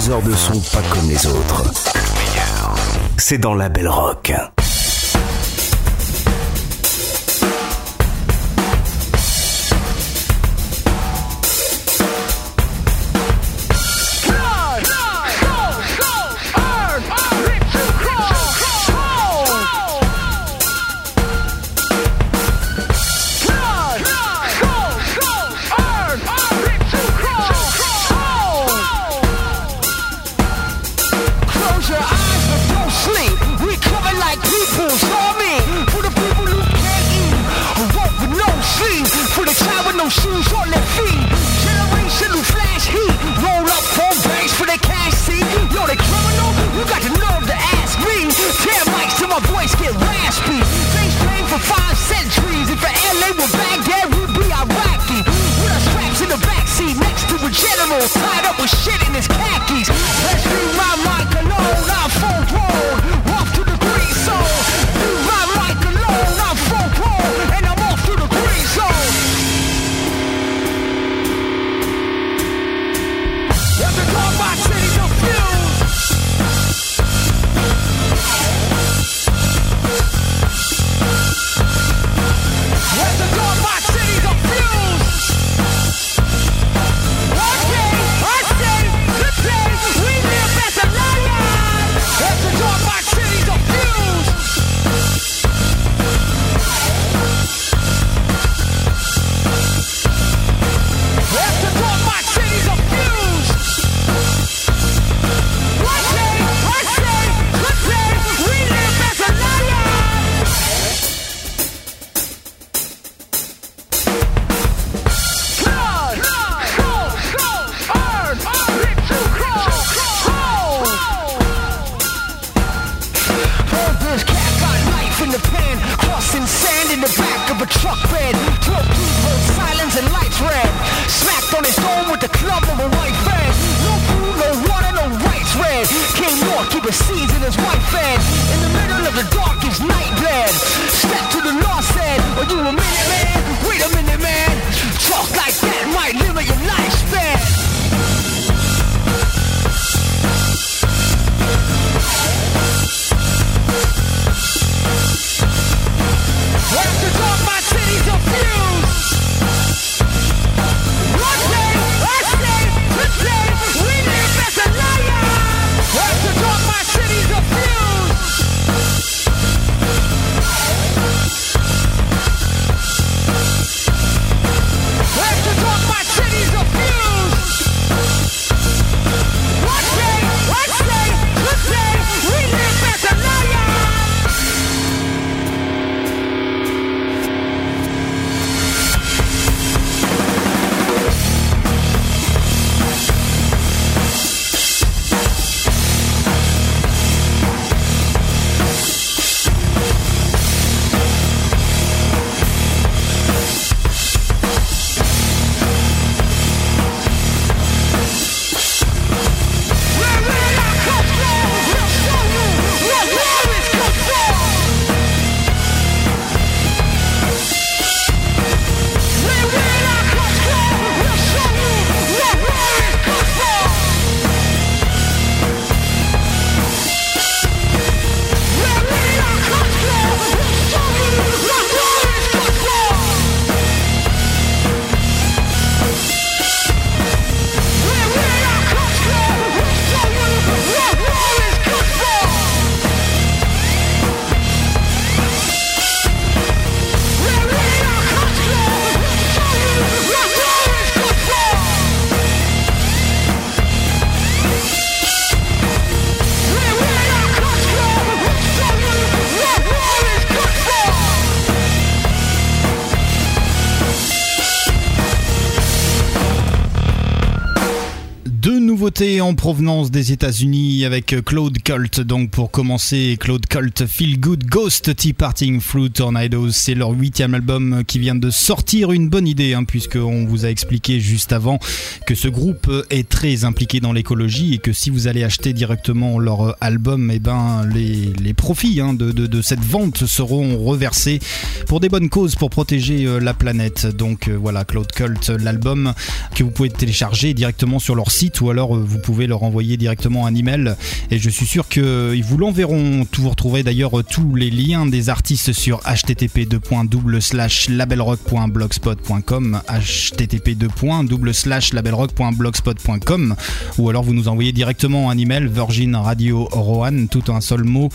heures de son pas comme les autres. C'est dans la belle rock. En provenance des États-Unis avec Claude Cult. Donc pour commencer, Claude Cult Feel Good Ghost Tea Parting Fruit Tornadoes. C'est leur huitième album qui vient de sortir. Une bonne idée, hein, puisqu'on vous a expliqué juste avant que ce groupe est très impliqué dans l'écologie et que si vous allez acheter directement leur album, eh ben les, profits hein, de, de- cette vente seront reversés pour des bonnes causes pour protéger euh, la planète. Donc euh, voilà, Claude Cult, l'album que vous pouvez télécharger directement sur leur site ou alors euh, vous pouvez leur envoyer directement un email et je suis sûr qu'ils vous l'enverront. Vous retrouverez d'ailleurs tous les liens des artistes sur http labelrock.blogspot.com http labelrock.blogspot.com ou alors vous nous envoyez directement un email Virgin Radio Rohan tout en un seul mot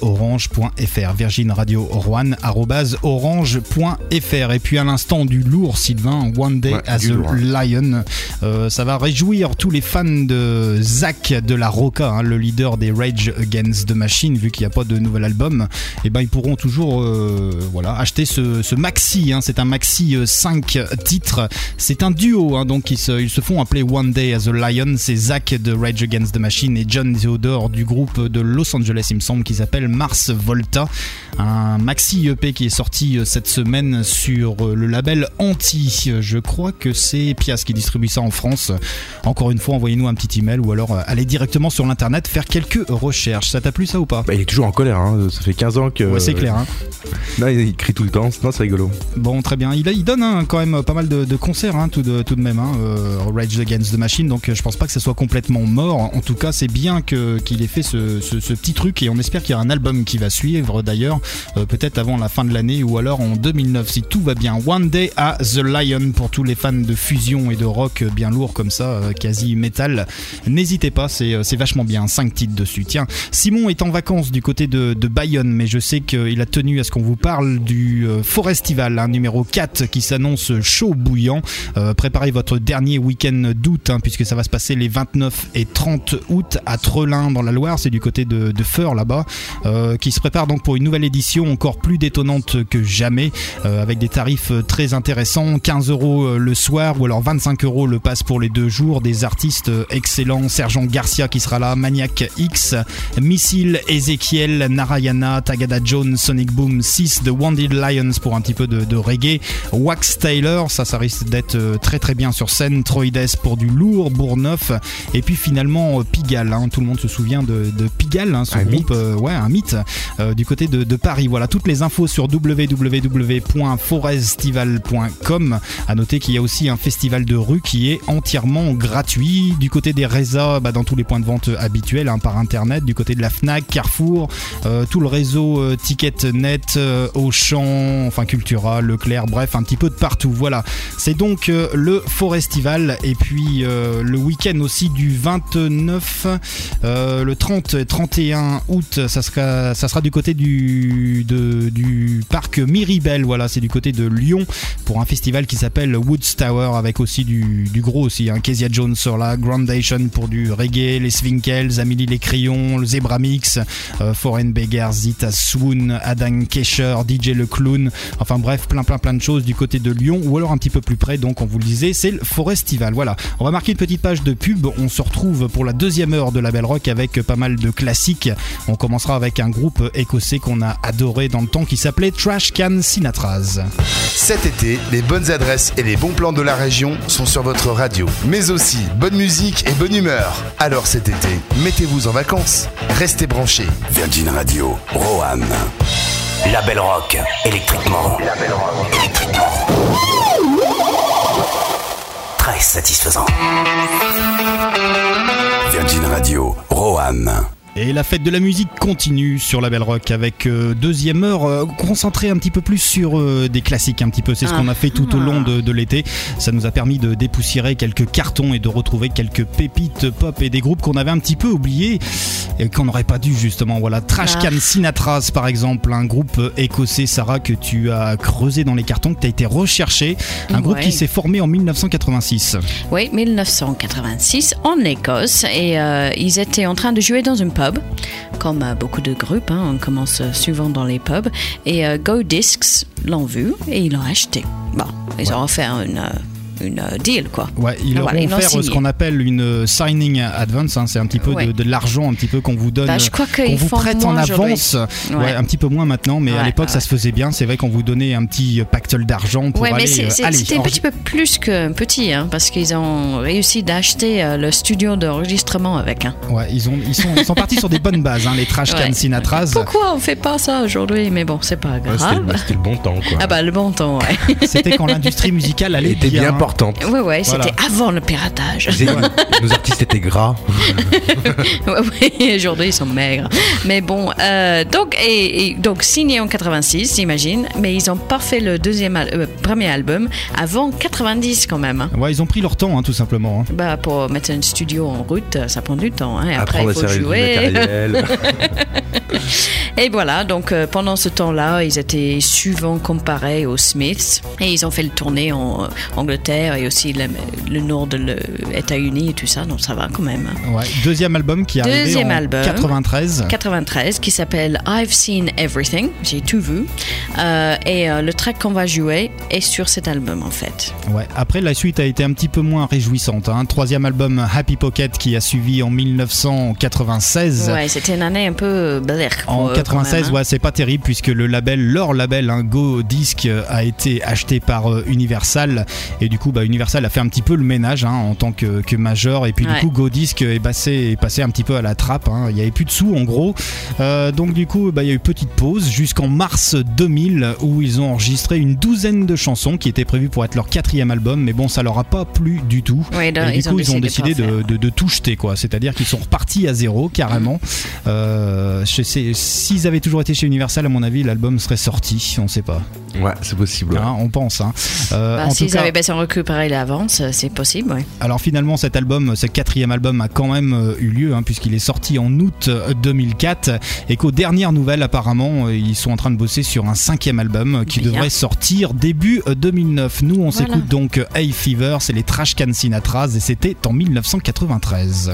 orange.fr Virgin Radio Rohan arobase orange.fr et puis à l'instant du lourd Sylvain One Day Ouais, as a lourd. Lion Euh, ça va réjouir tous les fans de Zach de la Roca hein, le leader des Rage Against the Machine vu qu'il n'y a pas de nouvel album et ben ils pourront toujours euh, voilà acheter ce, maxi hein. c'est un maxi 5 titres. C'est un duo hein, donc ils se, font appeler One Day as a Lion. C'est Zach de Rage Against the Machine et John Theodore du groupe de Los Angeles il me semble qui s'appelle Mars Volta. Un maxi EP qui est sorti euh, cette semaine sur euh, le label Anti. Euh, je crois que c'est Pias qui distribue ça en France. Encore une fois envoyez-nous un petit email ou alors euh, allez directement sur l'internet faire quelques recherches ça t'a plu ça ou pas? Bah, il est toujours en colère, hein. ça fait 15 ans que. Ouais, c'est clair. hein. Non, il, crie tout le temps, non, c'est rigolo. Bon, très bien. Il, a- il donne hein, quand même pas mal de, de concerts, hein, tout, de, tout de même. Euh, Rage Against the Machine, donc euh, je pense pas que ça soit complètement mort. En tout cas, c'est bien qu'il ait fait ce, ce- ce petit truc et on espère qu'il y aura un album qui va suivre d'ailleurs, euh, peut-être avant la fin de l'année ou alors en 2009 si tout va bien. One Day à The Lion pour tous les fans de fusion et de rock euh, bien lourd comme ça, euh, quasi N'hésitez pas, c'est euh, vachement bien. 5 titres dessus. Tiens, Simon est en vacances du côté de, Bayonne, mais je sais qu'il a tenu à ce qu'on vous parle du euh, Forestival, hein, numéro 4, qui s'annonce chaud bouillant. Euh, préparez votre dernier week-end d'août, hein, puisque ça va se passer les 29 et 30 août à Trelin dans la Loire, c'est du côté de, de Feur là-bas, qui se prépare donc pour une nouvelle édition encore plus détonnante que jamais, avec des tarifs très intéressants, 15 euros le soir ou alors 25 euros le pass pour les deux jours, des artistes excellents. Sergent Garcia qui sera là, Maniac X, Missile, Ezekiel, Narayana, Tagada Jones, Sonic Boom 6, The Wounded Lions pour un petit peu de, de reggae, Wax Taylor, ça ça risque d'être euh, très très bien sur scène, Troides pour du lourd, Bourneuf, et puis finalement euh, Pigalle, hein. tout le monde se souvient de, de Pigalle, hein, ce Un groupe, euh, ouais un mythe, euh, du côté de, de Paris. Voilà, toutes les infos sur www.forestival.com. À noter qu'il y a aussi un festival de rue qui est entièrement gratuit. Du côté des Reza, bah, dans tous les points de vente habituels hein, par internet. Du côté de la Fnac, Carrefour, euh, tout le réseau euh, Ticketnet, euh, Auchan, enfin Cultura, Leclerc, bref, un petit peu de partout. Voilà, c'est donc euh, le Forestival. Et puis euh, le week-end aussi du 29, euh, le 30 et 31 août, ça sera, du côté du, parc Miribel. Voilà, c'est du côté de Lyon pour un festival qui s'appelle Woods Tower avec aussi du, gros aussi. Hein. Kezia Jones sur la Groundation pour du reggae, les Swinkels, Amélie les Crayons, le Zebra Mix, euh, Foreign Beggar, Zita Swoon, Adam Kesher, DJ le Clown. Enfin bref, plein plein plein de choses du côté de Lyon ou alors un petit peu plus près. Donc on vous le disait, c'est le Forestival. Voilà, on va marquer une petite page de pub. On se retrouve pour la deuxième heure de la Belle Rock avec pas mal de classiques. On commencera avec un groupe écossais qu'on a adoré dans le temps qui s'appelait Trash Can Sinatras. Cet été, les bonnes adresses et les bons plans de la région sont sur votre radio. Mais aussi bonne musique et bonne humeur. Alors cet été, mettez-vous en vacances. Restez branchés. Virgin Radio, Rohan. La Belle Rock, électriquement. La Belle Rock, électriquement. Très satisfaisant. Virgin Radio, Rohan. Et la fête de la musique continue sur la Belle Rock avec euh, deuxième heure euh, concentrée un petit peu plus sur euh, des classiques un petit peu. C'est ce qu'on a fait tout au long de, de l'été. Ça nous a permis de dépoussiérer quelques cartons et de retrouver quelques pépites pop et des groupes qu'on avait un petit peu oubliés et qu'on n'aurait pas dû justement. Voilà, Trash Can Sinatras par exemple, un groupe écossais, Sarah, que tu as creusé dans les cartons, que tu as été recherché. Un groupe qui s'est formé en 1986. Oui, 1986 en Écosse et ils étaient en train de jouer dans un pub, comme euh, beaucoup de groupes, hein, on commence souvent dans les pubs. Et euh, Go Discs l'ont vu et ils l'ont acheté. Bon, ils ont offert une, euh, une euh, deal quoi. Ouais, ils leur voilà, ont offert euh, ce qu'on appelle une euh, signing advance. hein, c'est un petit peu Ouais. de, de l'argent, un petit peu qu'on vous donne, Bah, je crois qu'on qu'ils vous font prête en avance. Ouais. Ouais. un petit peu moins maintenant, mais à Ouais, l'époque ça se faisait bien. C'est vrai qu'on vous donnait un petit pactole d'argent pour Ouais, aller. c'était un petit peu plus que petit, hein, parce qu'ils ont réussi d'acheter le studio d'enregistrement avec. Hein. Ouais, ils ont, ils sont, ils sont partis sur des bonnes bases. Hein, les trash can Ouais. Sinatras. Pourquoi on fait pas ça aujourd'hui? Mais bon, c'est pas grave. C'était le, c'était le bon temps, quoi. ah bah le bon temps, ouais. C'était quand l'industrie musicale allait était bien bien. Importante. ouais, ouais, Voilà. c'était avant le piratage. Nos artistes étaient gras. Ouais, ouais, aujourd'hui ils sont maigres. Mais bon, euh, donc, et, et donc signé en 86, j'imagine, mais ils ont pas fait le deuxième, al- euh, premier album avant 90 quand même. hein. Ouais, ils ont pris leur temps, hein, tout simplement. hein. Bah, pour mettre un studio en route, ça prend du temps. hein. Et Après, il faut jouer. Et voilà, donc euh, pendant ce temps-là, ils étaient souvent comparés aux Smiths. Et ils ont fait le tournée en euh, Et aussi le, le nord de l'États-Unis et tout ça, donc ça va quand même. Ouais, deuxième album qui est arrivé en album. 93. 93 qui s'appelle I've Seen Everything, j'ai tout vu. Euh, et euh, le track qu'on va jouer est sur cet album en fait. Ouais. Après, la suite a été un petit peu moins réjouissante. Hein. Troisième album Happy Pocket qui a suivi en 1996. Ouais, c'était une année un peu blech. En pour eux, quand 96, même, hein. ouais, c'est pas terrible puisque le label, leur label, hein, Go Disc, euh, a été acheté par Universal et du coup, bah, Universal a fait un petit peu le ménage hein, en tant que, que major et puis Ouais. du coup, Go Disc est passé, est passé un petit peu à la trappe. hein. Il y avait plus de sous en gros, Euh, donc du coup, bah, il y a eu petite pause jusqu'en mars 2000 où ils ont enregistré une douzaine de chansons qui étaient prévues pour être leur quatrième album, mais bon, ça leur a pas plu du tout. Ouais, et du ils ont coup, ils ont décidé de pas de, de- de tout jeter, quoi. C'est-à-dire qu'ils sont repartis à zéro carrément. Euh, je sais- S'ils avaient toujours été chez Universal, à mon avis, l'album serait sorti. On sait pas. Ouais, c'est possible. Hein, on pense. hein. Euh, Bah, en S'ils avaient bien récupéré l'avance, c'est possible, ouais. alors finalement, cet album, ce quatrième album, a quand même euh, eu lieu, hein, puisqu'il est sorti en août euh, 2004, et qu'aux dernières nouvelles, apparemment, euh, ils sont en train de bosser sur un cinquième album euh, qui Bien. devrait sortir début euh, 2009. Nous, on Voilà. s'écoute donc euh, Hey Fever, c'est les Trash Can Sinatras, et c'était en 1993.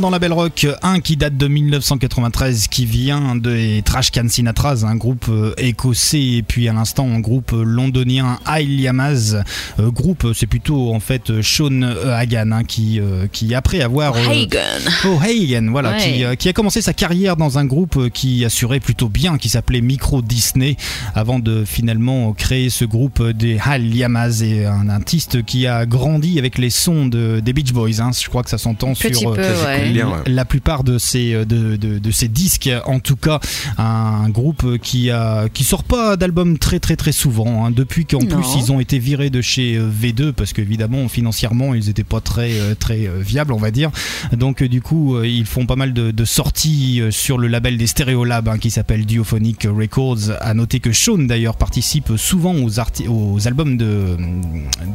Dans la Belle Rock, un qui date de 1993, qui vient des Trash Can Sinatras, un groupe euh, écossais, et puis à l'instant un groupe londonien Hail Yamaz. Euh, groupe, c'est plutôt en fait Sean Hagan, hein, qui, euh, qui après avoir... euh, Hagen. Oh, Hagen, voilà, Ouais. qui, euh, qui a commencé sa carrière dans un groupe euh, qui assurait plutôt bien, qui s'appelait Micro Disney, avant de finalement créer ce groupe des Hal Yamaz et un artiste qui a grandi avec les sons de, des Beach Boys. hein. Je crois que ça s'entend sur peu, euh, ouais. Ouais. la plupart de ces, euh, de, de- de ces disques. En tout cas, un groupe qui a qui sort pas d'albums très très très souvent. hein. Depuis qu'en plus ils ont été virés de chez euh, V2 parce qu'évidemment financièrement ils étaient pas très euh, très euh, viables on va dire. Donc euh, du coup euh, ils font pas mal de, de sorties euh, sur le label des Stereolab hein, qui s'appelle Duophonic Records. À noter que Sean d'ailleurs participe souvent aux, aux albums de,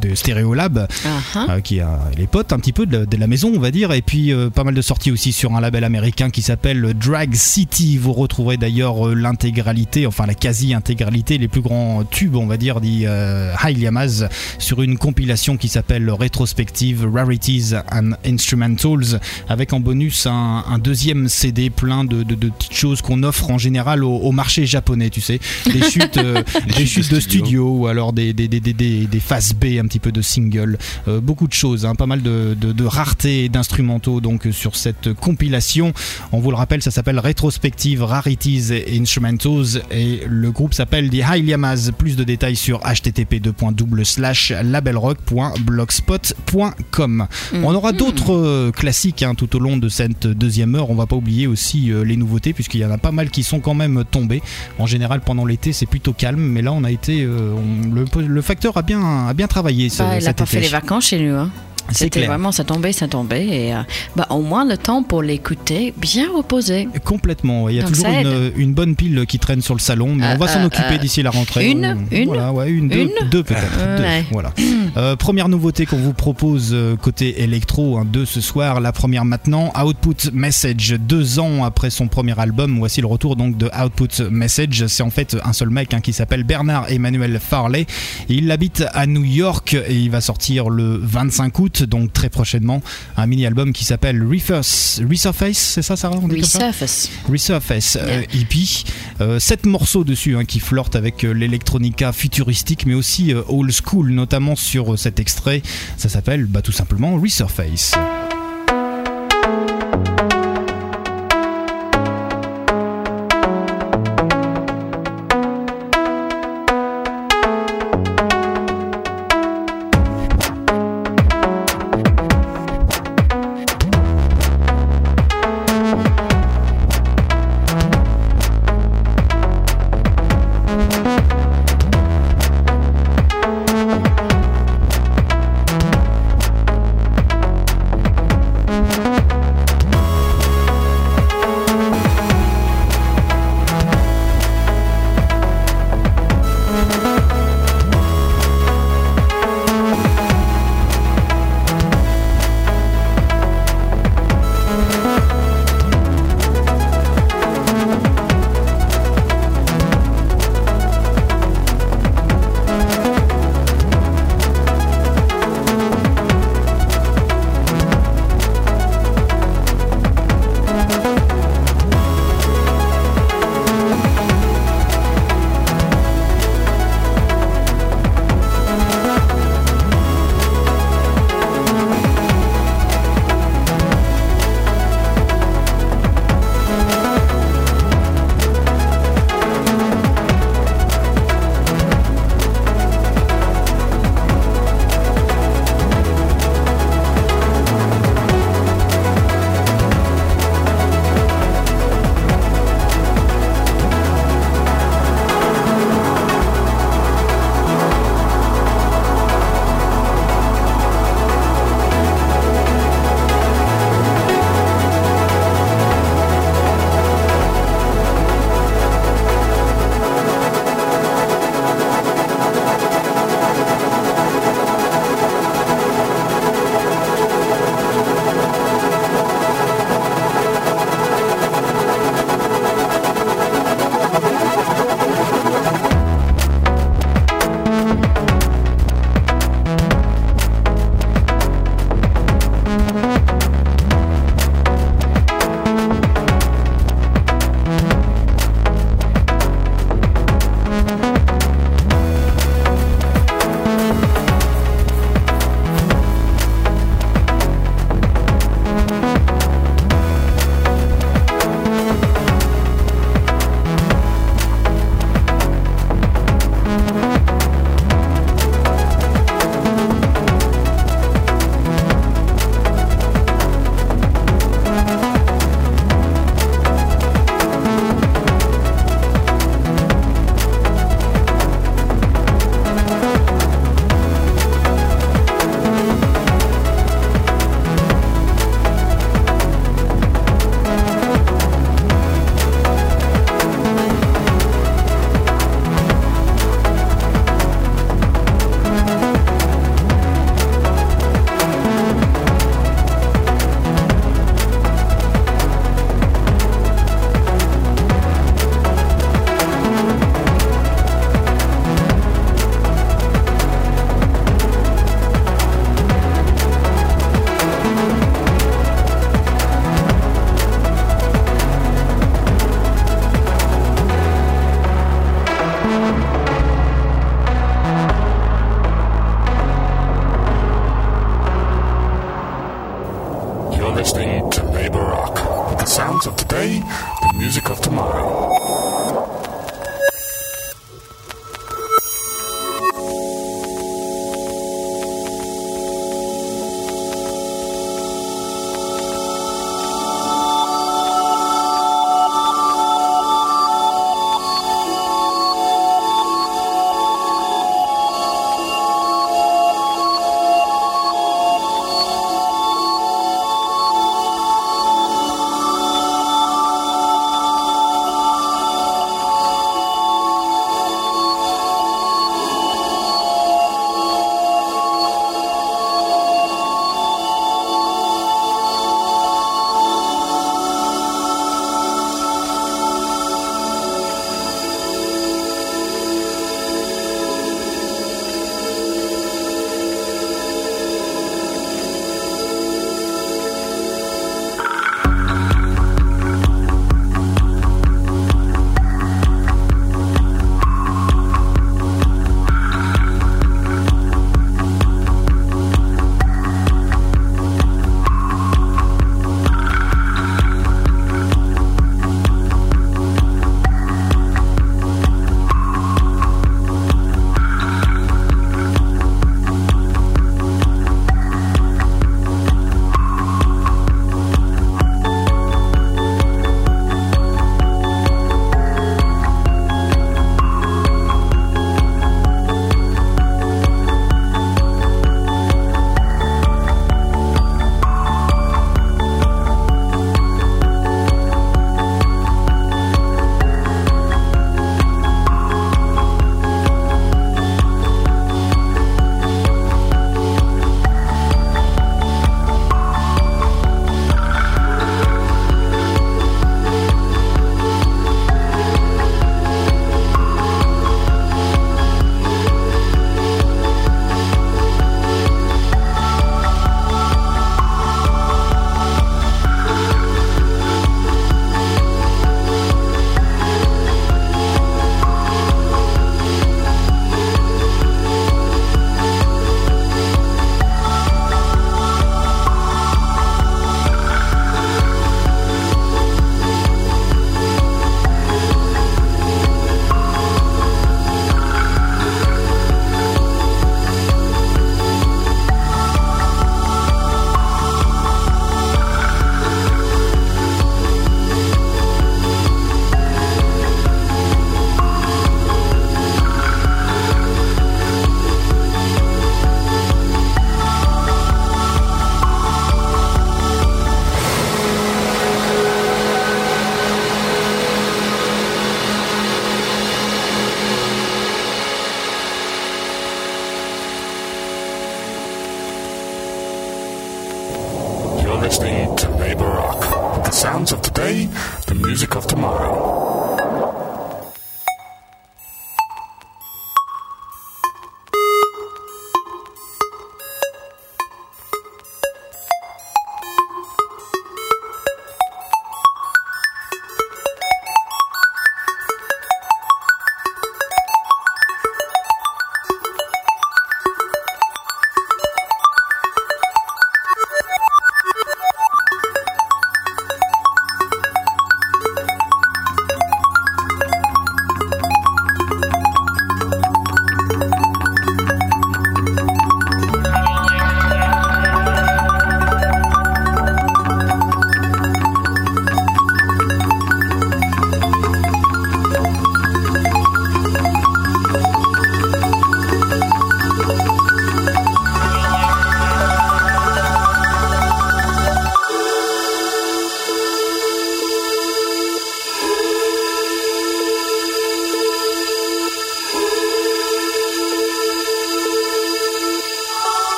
de Stereolab. Ah, Euh, qui a les potes un petit peu de, de la maison on va dire et puis euh, pas mal de sorties aussi sur un label américain qui s'appelle Drag City. Vous retrouverez d'ailleurs euh, l'intégralité enfin la quasi-intégralité les plus grands tubes on va dire des euh, High Yamaz sur une compilation qui s'appelle Rétrospective Rarities and Instrumentals avec en bonus un, un deuxième CD plein de, de- de petites choses qu'on offre en général au, au marché japonais tu sais. Des chutes euh, des chutes de studio. ou alors des, des, des, des, des, des phases B un petit peu de single. Euh, beaucoup de choses, hein, pas mal de, raretés et d'instrumentaux donc euh, sur cette compilation. On vous le rappelle, ça s'appelle Rétrospective Rarities et Instrumentals et le groupe s'appelle The High Yamas. Plus de détails sur http labelrock.blogspot.com. On aura d'autres euh, classiques hein, tout au long de cette deuxième heure. On va pas oublier aussi euh, les nouveautés puisqu'il y en a pas mal qui sont quand même tombés. En général, pendant l'été, c'est plutôt calme, mais là, on a été, euh, on- le, le facteur a bien, a bien travaillé. ce- Bah, il a cet pas fait les vacances chez nous. Hein. C'était vraiment, ça tombait, ça tombait. Et euh, bah, au moins le temps pour l'écouter bien reposé. Complètement, il y a Donc toujours une, une bonne pile qui traîne sur le salon, mais Euh, on va s'en euh, occuper euh, d'ici la rentrée. une On- Une voilà, ouais, une, deux, Une deux peut-être. Ouais. voilà. Euh, première nouveauté qu'on vous propose euh, côté électro, hein, deux ce soir. La première maintenant, Output Message. Deux ans après son premier album, voici le retour donc de Output Message. C'est en fait un seul mec hein, qui s'appelle Bernard Emmanuel Farley. Il habite à New York et il va sortir le 25 août, donc très prochainement, un mini-album qui s'appelle Resurface. Resurface, c'est ça, Sarah on dit Resurface. Resurface, euh, hippie. Euh, sept morceaux dessus hein, qui flirtent avec euh, l'électronica futuristique, mais aussi euh, old school, notamment sur euh, cet extrait. Ça s'appelle bah, tout simplement Resurface.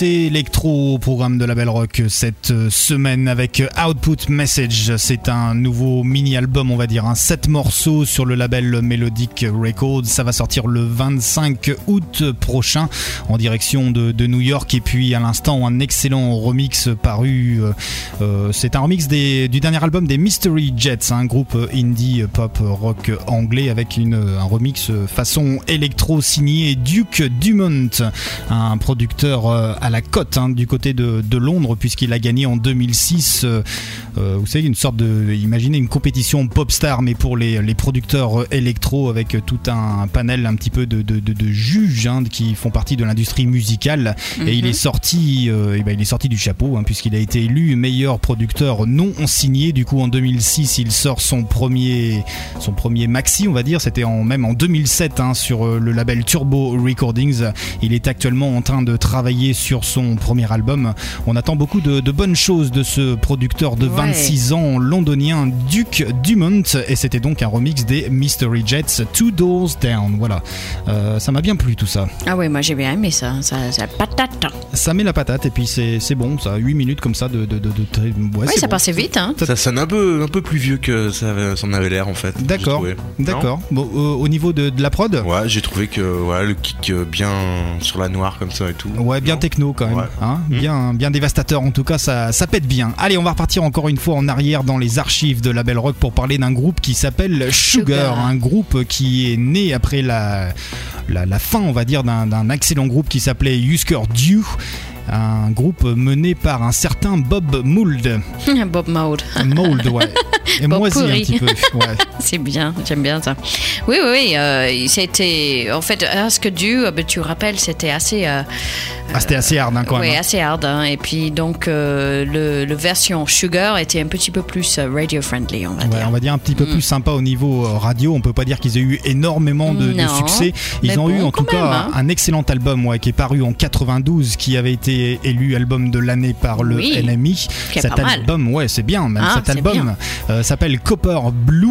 Nouveautés électro au programme de la Rock cette euh, semaine avec Output Message. C'est un nouveau mini-album, on va dire, un 7 morceaux sur le label Melodic Records. Ça va sortir le 25 août prochain en direction de, New York. Et puis à l'instant, un excellent remix paru. euh, euh, C'est un remix du dernier album des Mystery Jets, un groupe indie pop rock anglais avec une, un remix façon électro signé Duke Dumont, un producteur euh, à la cote hein, du côté de, de Londres puisqu'il a gagné en 2006 euh, euh, vous savez une sorte de imaginez une compétition popstar mais pour les, les producteurs euh, électro avec tout un panel un petit peu de, de, de- juges hein, qui font partie de l'industrie musicale. Et il Mhm. est sorti euh, eh ben, il est sorti du chapeau hein, puisqu'il a été élu meilleur producteur non signé. Du coup en 2006 il sort son premier son premier maxi on va dire. C'était en même en 2007 hein, sur le label Turbo Recordings. Il est actuellement en train de travailler sur son premier album on attend beaucoup de, de bonnes choses de ce producteur de Ouais. 26 ans londonien Duke Dumont et c'était donc un remix des Mystery Jets Two Doors Down voilà Euh, ça m'a bien plu tout ça Ah oui, moi j'ai bien aimé ça. Ça, ça patate. ça met la patate et puis c'est c'est bon ça 8 minutes comme ça de, de, de, de- ouais, oui, c'est ça bon. passait vite. Hein. Ça sonne un peu, un peu plus vieux que ça, en avait l'air en fait. D'accord, d'accord. Bon, euh, au niveau de, de la prod, Ouais, j'ai trouvé que voilà, le kick euh, bien sur la noire comme ça et tout. Ouais, bien Non techno quand même. Ouais. hein, Hmm. bien, bien dévastateur en tout cas, ça, ça pète bien. Allez, on va repartir encore une fois en arrière dans les archives de la Belle Rock pour parler d'un groupe qui s'appelle Sugar, Sugar. un groupe qui est né après la, la, la fin, on va dire, d'un d'un excellent groupe qui s'appelait Husker Du. Un groupe mené par un certain Bob Mould. Bob Mould. Mould, ouais. Et Bob moisi un petit peu. Ouais. C'est bien, j'aime bien ça. Oui, oui, oui. euh, c'était. En fait, Ask Du, euh, ben, tu rappelles, c'était assez. euh, Ah, c'était assez hard hein, quand oui, même. hein. assez hard. hein. Et puis, donc, euh, le, le version Sugar était un petit peu plus euh, radio-friendly, on va Ouais, dire. on va dire un petit peu Mm. plus sympa au niveau radio. On peut pas dire qu'ils aient eu énormément de, succès. Ils mais ont eu en tout même, cas hein. un excellent album ouais, qui est paru en 92, qui avait été élu album de l'année par le Oui, NMI. Cet mal. album, ouais, c'est bien. Même Ah, cet album euh, s'appelle Copper Blue.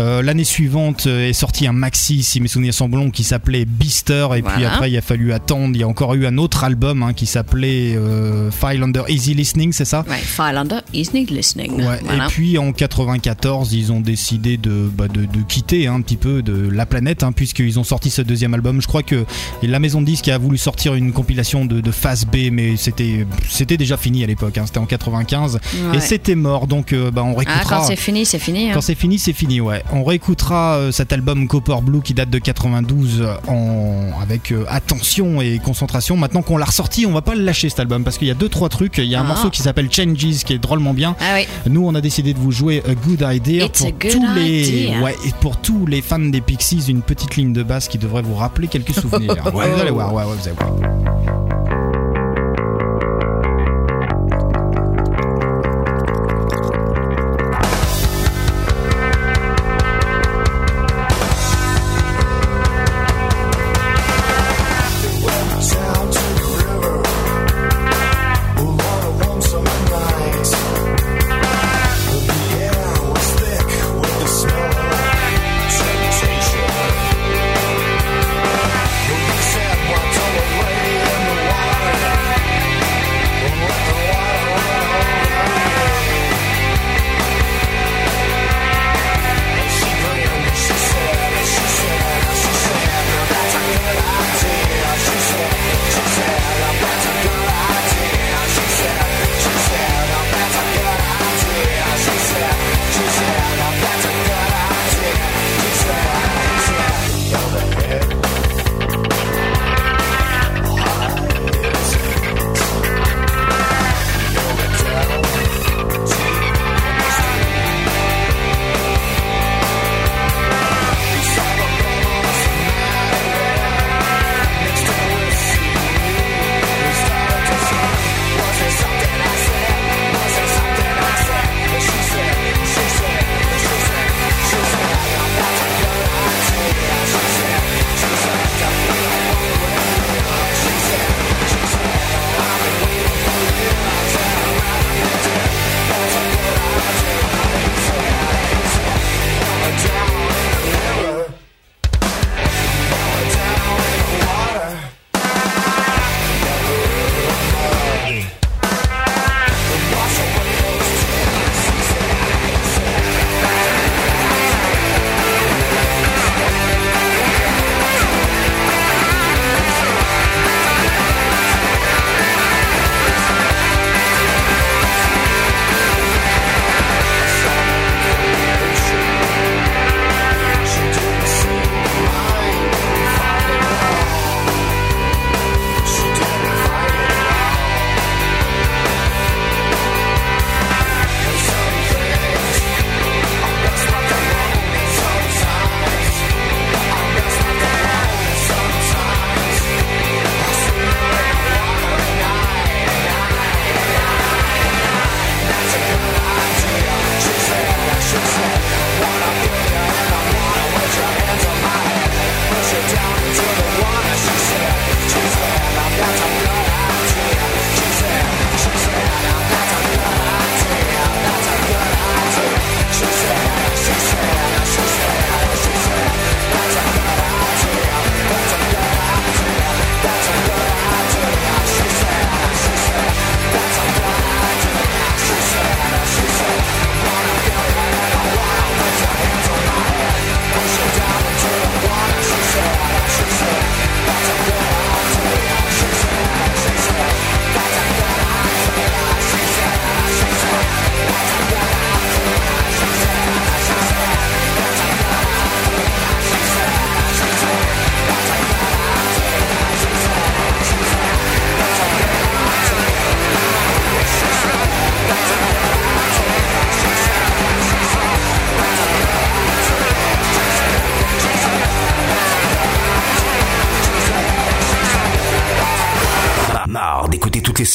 Euh, L'année suivante euh, est sorti un maxi, si mes souvenirs sont bons, qui s'appelait Beaster. Et puis après, il a fallu attendre. Il y a encore eu un autre album hein, qui s'appelait euh, File Under Easy Listening, c'est ça? Ouais, File Under Need Listening. Ouais, Voilà. Et puis en 94, ils ont décidé de, bah, de, de quitter un petit peu de la planète, hein, puisqu'ils ont sorti ce deuxième album. Je crois que la maison de disques a voulu sortir une compilation de, de phase B, mais c'était c'était déjà fini à l'époque. hein, c'était en 95 Ouais. et c'était mort. Donc euh, bah, on Ah, réécoutera. quand c'est fini, c'est fini. hein. Quand c'est fini, c'est fini, ouais. On réécoutera euh, cet album Copper Blue qui date de 92 euh, en... avec attention et concentration. Maintenant qu'on l'a ressorti, on va pas le lâcher cet album parce qu'il y a deux trois trucs. Il y a un Ah. morceau qui s'appelle Changes qui est drôlement bien. Ah oui. Nous, on a décidé de vous jouer A Good Idea It's pour good tous les ouais, et pour tous les fans des Pixies, une petite ligne de basse qui devrait vous rappeler quelques souvenirs. ouais, vous allez voir, ouais, ouais, vous allez voir.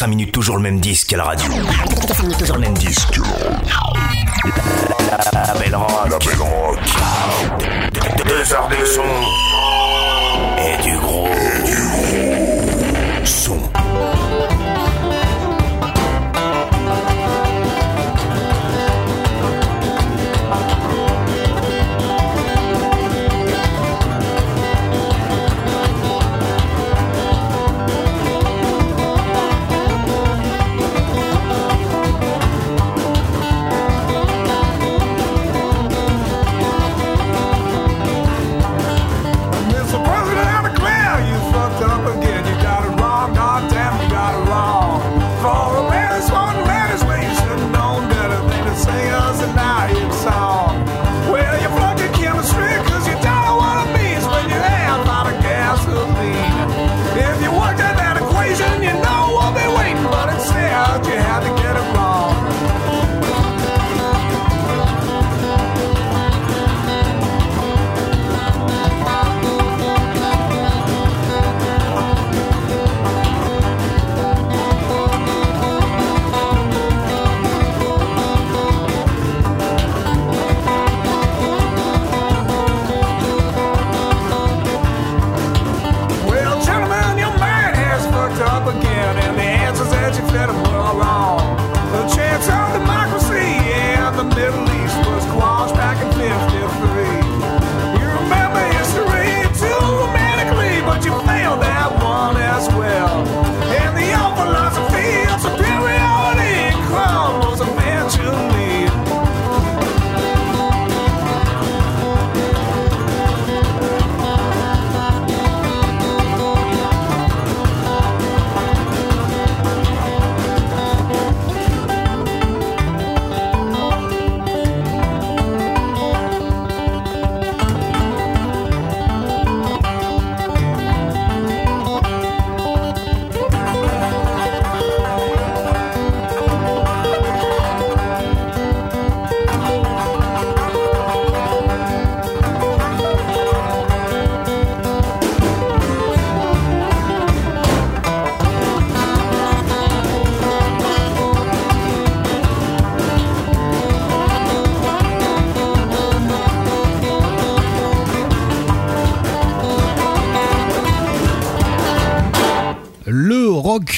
5 minutes toujours le même disque à la radio Toutes les 5 minutes toujours le même disque. La, la belle rock. La belle rock. Deux heures de son. Et du gros. Son.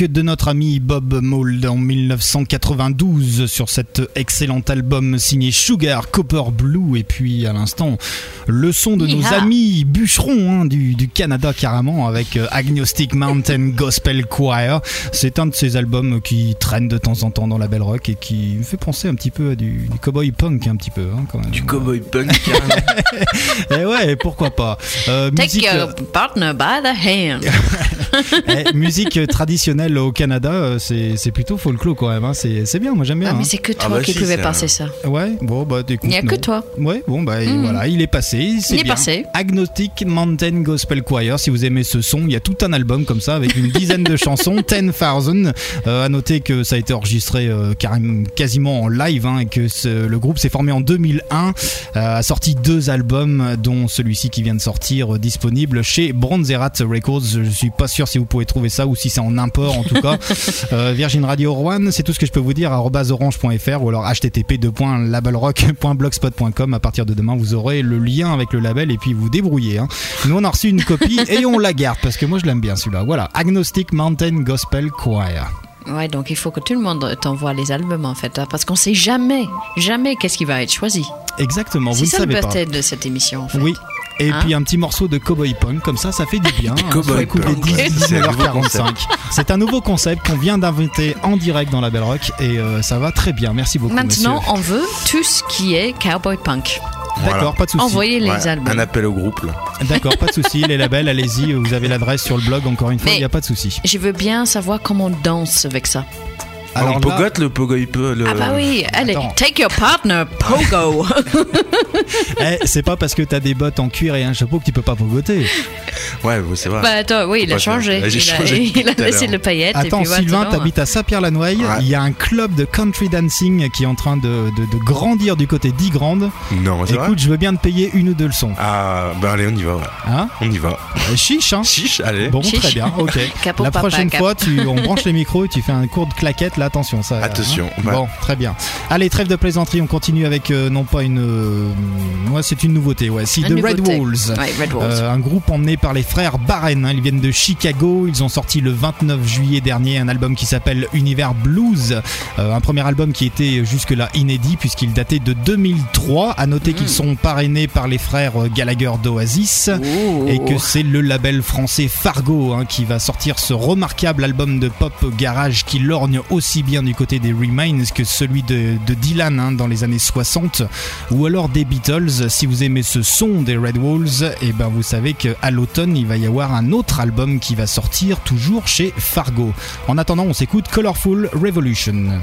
De notre ami Bob Mould en 1992 sur cet excellent album signé Sugar Copper Blue et puis à l'instant le son de nos amis bûcherons hein, du, du Canada carrément avec euh, Agnostic Mountain Gospel Choir. C'est un de ces albums qui traîne de temps en temps dans la belle rock et qui me fait penser un petit peu à du, du cowboy punk un petit peu hein, quand même. Du cowboy punk, carrément. Et ouais, pourquoi pas. Euh, Take musique, your partner by the hand. Eh, musique traditionnelle au Canada, euh, c'est plutôt folklore quand même. hein. C'est bien, moi j'aime bien. Ah, mais hein. c'est que toi bah qui si, pouvais un- ça. Ouais, bon, bah écoute. Il n'y a que toi. Ouais, bon, bah Mhm. voilà, il est passé. Il est bien. passé. Agnostic Mountain Gospel Choir. Si vous aimez ce son, il y a tout un album comme ça avec une dizaine de chansons, 10,000. Euh, à noter que ça a été enregistré euh, quasiment en live hein, et que ce- le groupe s'est formé en 2001. euh, a sorti deux albums, dont celui-ci qui vient de sortir, euh, disponible chez Bronzerat Records. Je suis pas sûr si vous pouvez trouver ça ou si c'est en import en tout cas. Euh, Virgin Radio One, c'est tout ce que je peux vous dire. orange.fr ou alors http://labelrock.blogspot.com. À partir de demain, vous aurez le lien avec le label et puis vous débrouillez. hein. Nous, on a reçu une copie et on la garde parce que moi, je l'aime bien celui-là. Voilà, Agnostic Mountain Gospel Choir. Ouais, donc il faut que tout le monde t'envoie les albums en fait, hein, parce qu'on sait jamais, jamais qu'est-ce qui va être choisi. Exactement, vous C'est ne ça le savez pas. birthday de cette émission en fait. Oui. Et Hein puis un petit morceau de Cowboy Punk, comme ça, ça fait du bien. Cowboy Punk. 10, C'est un nouveau 19h45. C'est un nouveau concept qu'on vient d'inventer en direct dans la Belle Rock et euh, ça va très bien. Merci beaucoup. Maintenant, monsieur. on veut tout ce qui est cowboy punk. D'accord, pas de souci. Envoyez les Ouais, albums. Un appel au groupe. D'accord, pas de souci. Les labels, allez-y. Vous avez l'adresse sur le blog. Encore une fois, il n'y a pas de souci. Je veux bien savoir comment on danse avec ça. Alors on pogote le pogo il peut. Le... Ah bah oui, allez, Attends. take your partner, pogo. Eh, c'est pas parce que t'as des bottes en cuir et un chapeau que tu peux pas pogoter. Ouais, c'est vrai. bah attends, oui, il a changé. Il a, changé il a laissé le paillette. et Attends, puis Sylvain, t'habites à Saint-Pierre-la-Noaille. Ouais. Il y a un club de country dancing qui est en train de, de- de grandir du côté d'Igrande. Non, c'est vrai. Écoute, je veux bien te payer une ou deux leçons. Ah, bah allez, on y va. Ouais. Hein On y va. Euh, Chiche, hein Chiche, allez. Bon, Chiche. très bien, ok. Capo La prochaine fois, tu, on branche les micros et tu fais un cours de claquette. Là, attention, ça. Attention, hein. Bon, très bien. Allez, trêve de plaisanterie. On continue avec euh, non pas une. euh, moi, c'est une nouveauté. Ouais, si Une The Red. Walls. Ouais, Red Walls. Euh, un groupe emmené par les frères Barren. hein. Ils viennent de Chicago. Ils ont sorti le 29 juillet dernier un album qui s'appelle Univers Blues. Euh, un premier album qui était jusque-là inédit puisqu'il datait de 2003. À noter Mm. qu'ils sont parrainés par les frères euh, Gallagher d'Oasis et que c'est le label français Fargo hein, qui va sortir ce remarquable album de pop garage qui lorgne aussi bien du côté des Remains que celui de, Dylan hein, dans les années 60 ou alors des Beatles. Si vous aimez ce son des Red Walls, et ben vous savez qu'à l'automne il va y avoir un autre album qui va sortir toujours chez Fargo. En attendant, on s'écoute Colorful Revolution.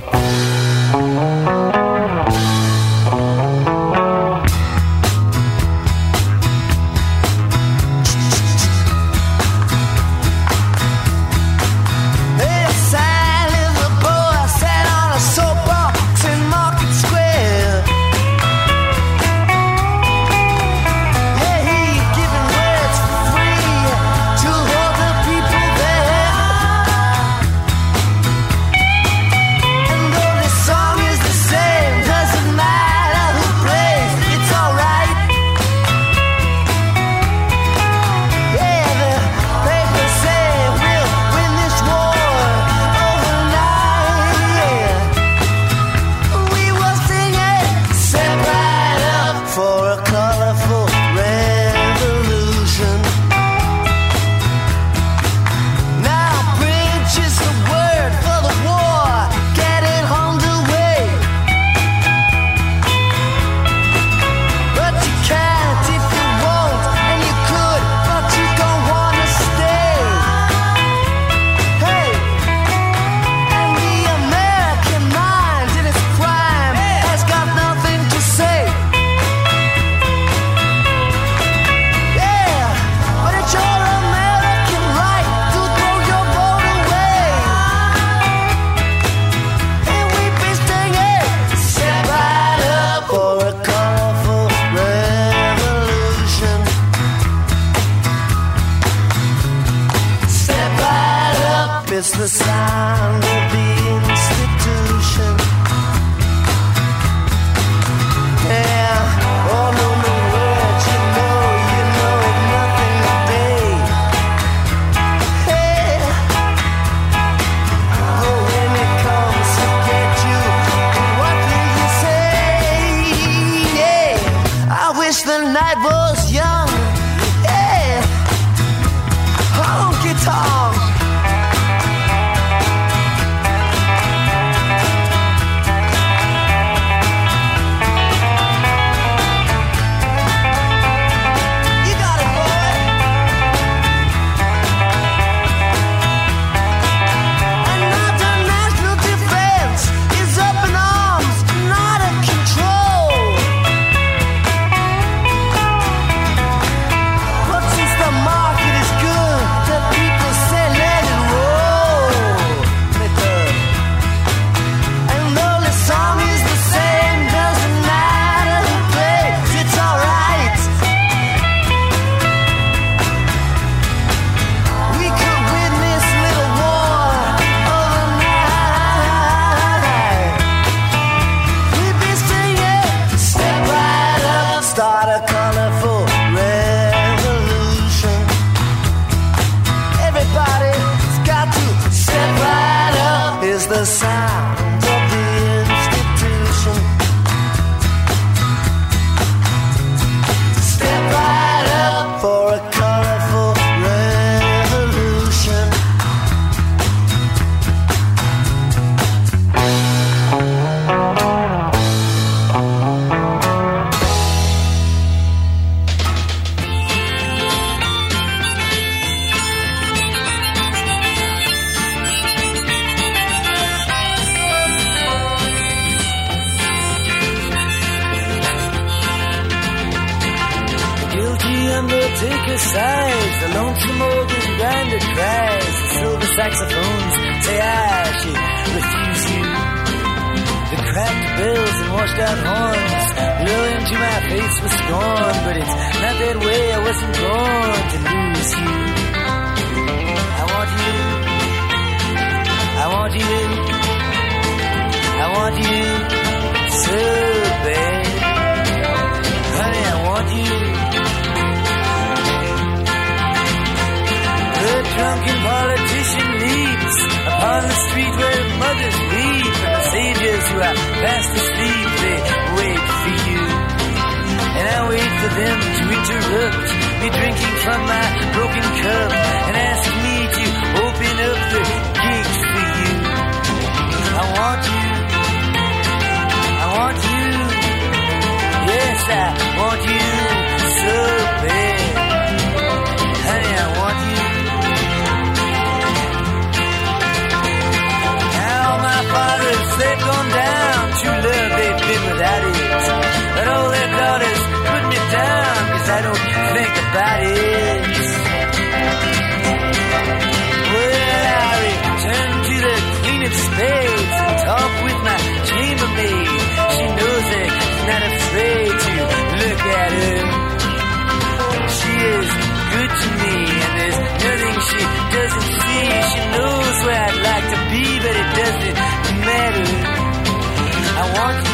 Where I'd like to be, but it doesn't matter. I want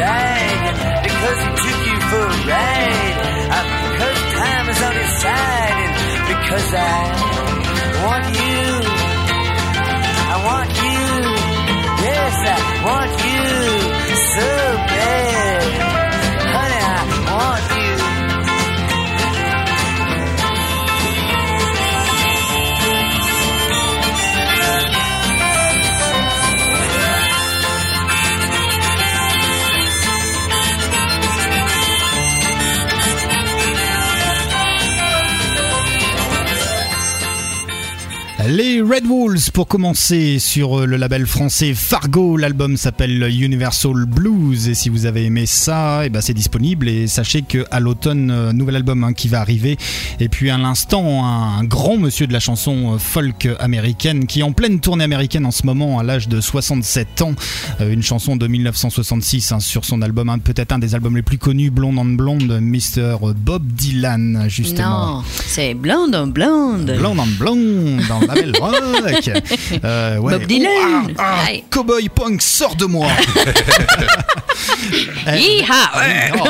because he took you for a ride. Because time is on his side, and because I want you. I want you. Yes, I want you so bad. Honey, Les Red Wolves pour commencer sur euh, le label français Fargo. L'album s'appelle Universal Blues et si vous avez aimé ça, eh ben c'est disponible et sachez que à l'automne euh, nouvel album hein, qui va arriver. Et puis à l'instant un grand monsieur de la chanson euh, folk américaine qui est en pleine tournée américaine en ce moment à l'âge de 67 ans. Une chanson de 1966 hein, sur son album, hein, peut-être un des albums les plus connus, Blonde on Blonde, Mr. Bob Dylan justement. Non, c'est blonde en blonde. Blonde on blonde dans la rock. Euh, ouais. Bob Dylan. Oh, ah, ah. Cowboy punk, sors de moi. Eh, Yeehaw. oh.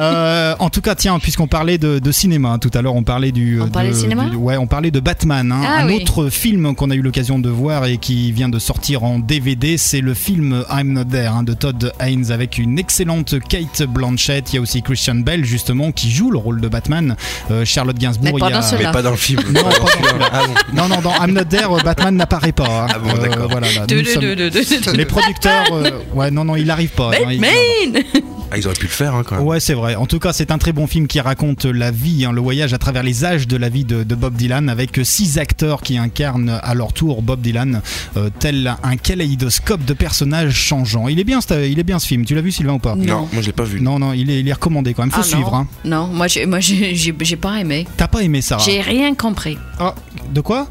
Euh, en tout cas, tiens, puisqu'on parlait de, de cinéma, hein, tout à l'heure on parlait du. On parlait de cinéma du- Ouais, on parlait de Batman, hein, Ah un oui. autre film qu'on a eu l'occasion de voir et qui vient de sortir en DVD, c'est le film I'm Not There hein, de Todd Haynes avec une excellente Kate Blanchett. Il y a aussi Christian Bell justement qui joue le rôle de Batman. Euh, Charlotte Gainsbourg. Mais pas il y a-. Mais pas dans le film. Non, Pas pas dans dans le film. celui-là. Ah bon. Non, non, dans I'm Not There, Batman n'apparaît pas. hein. Ah bon, d'accord. voilà. Les producteurs, euh, ouais, non, non, il arrive pas. Batman Ah, ils auraient pu le faire hein, quand même. Ouais, c'est vrai. En tout cas, c'est un très bon film qui raconte la vie, hein, le voyage à travers les âges de la vie de, de Bob Dylan, avec six acteurs qui incarnent à leur tour Bob Dylan, euh, tel un kaléidoscope de personnages changeants. Il est bien, ce- il est bien ce film. Tu l'as vu, Sylvain, ou pas? Non. Non, moi je l'ai pas vu. Non, non, il est, il est recommandé quand même. Faut Ah, suivre. non. Hein. Non, moi, j'ai, moi j'ai, j'ai- j'ai pas aimé. T'as pas aimé ça J'ai rien compris. Ah, de quoi?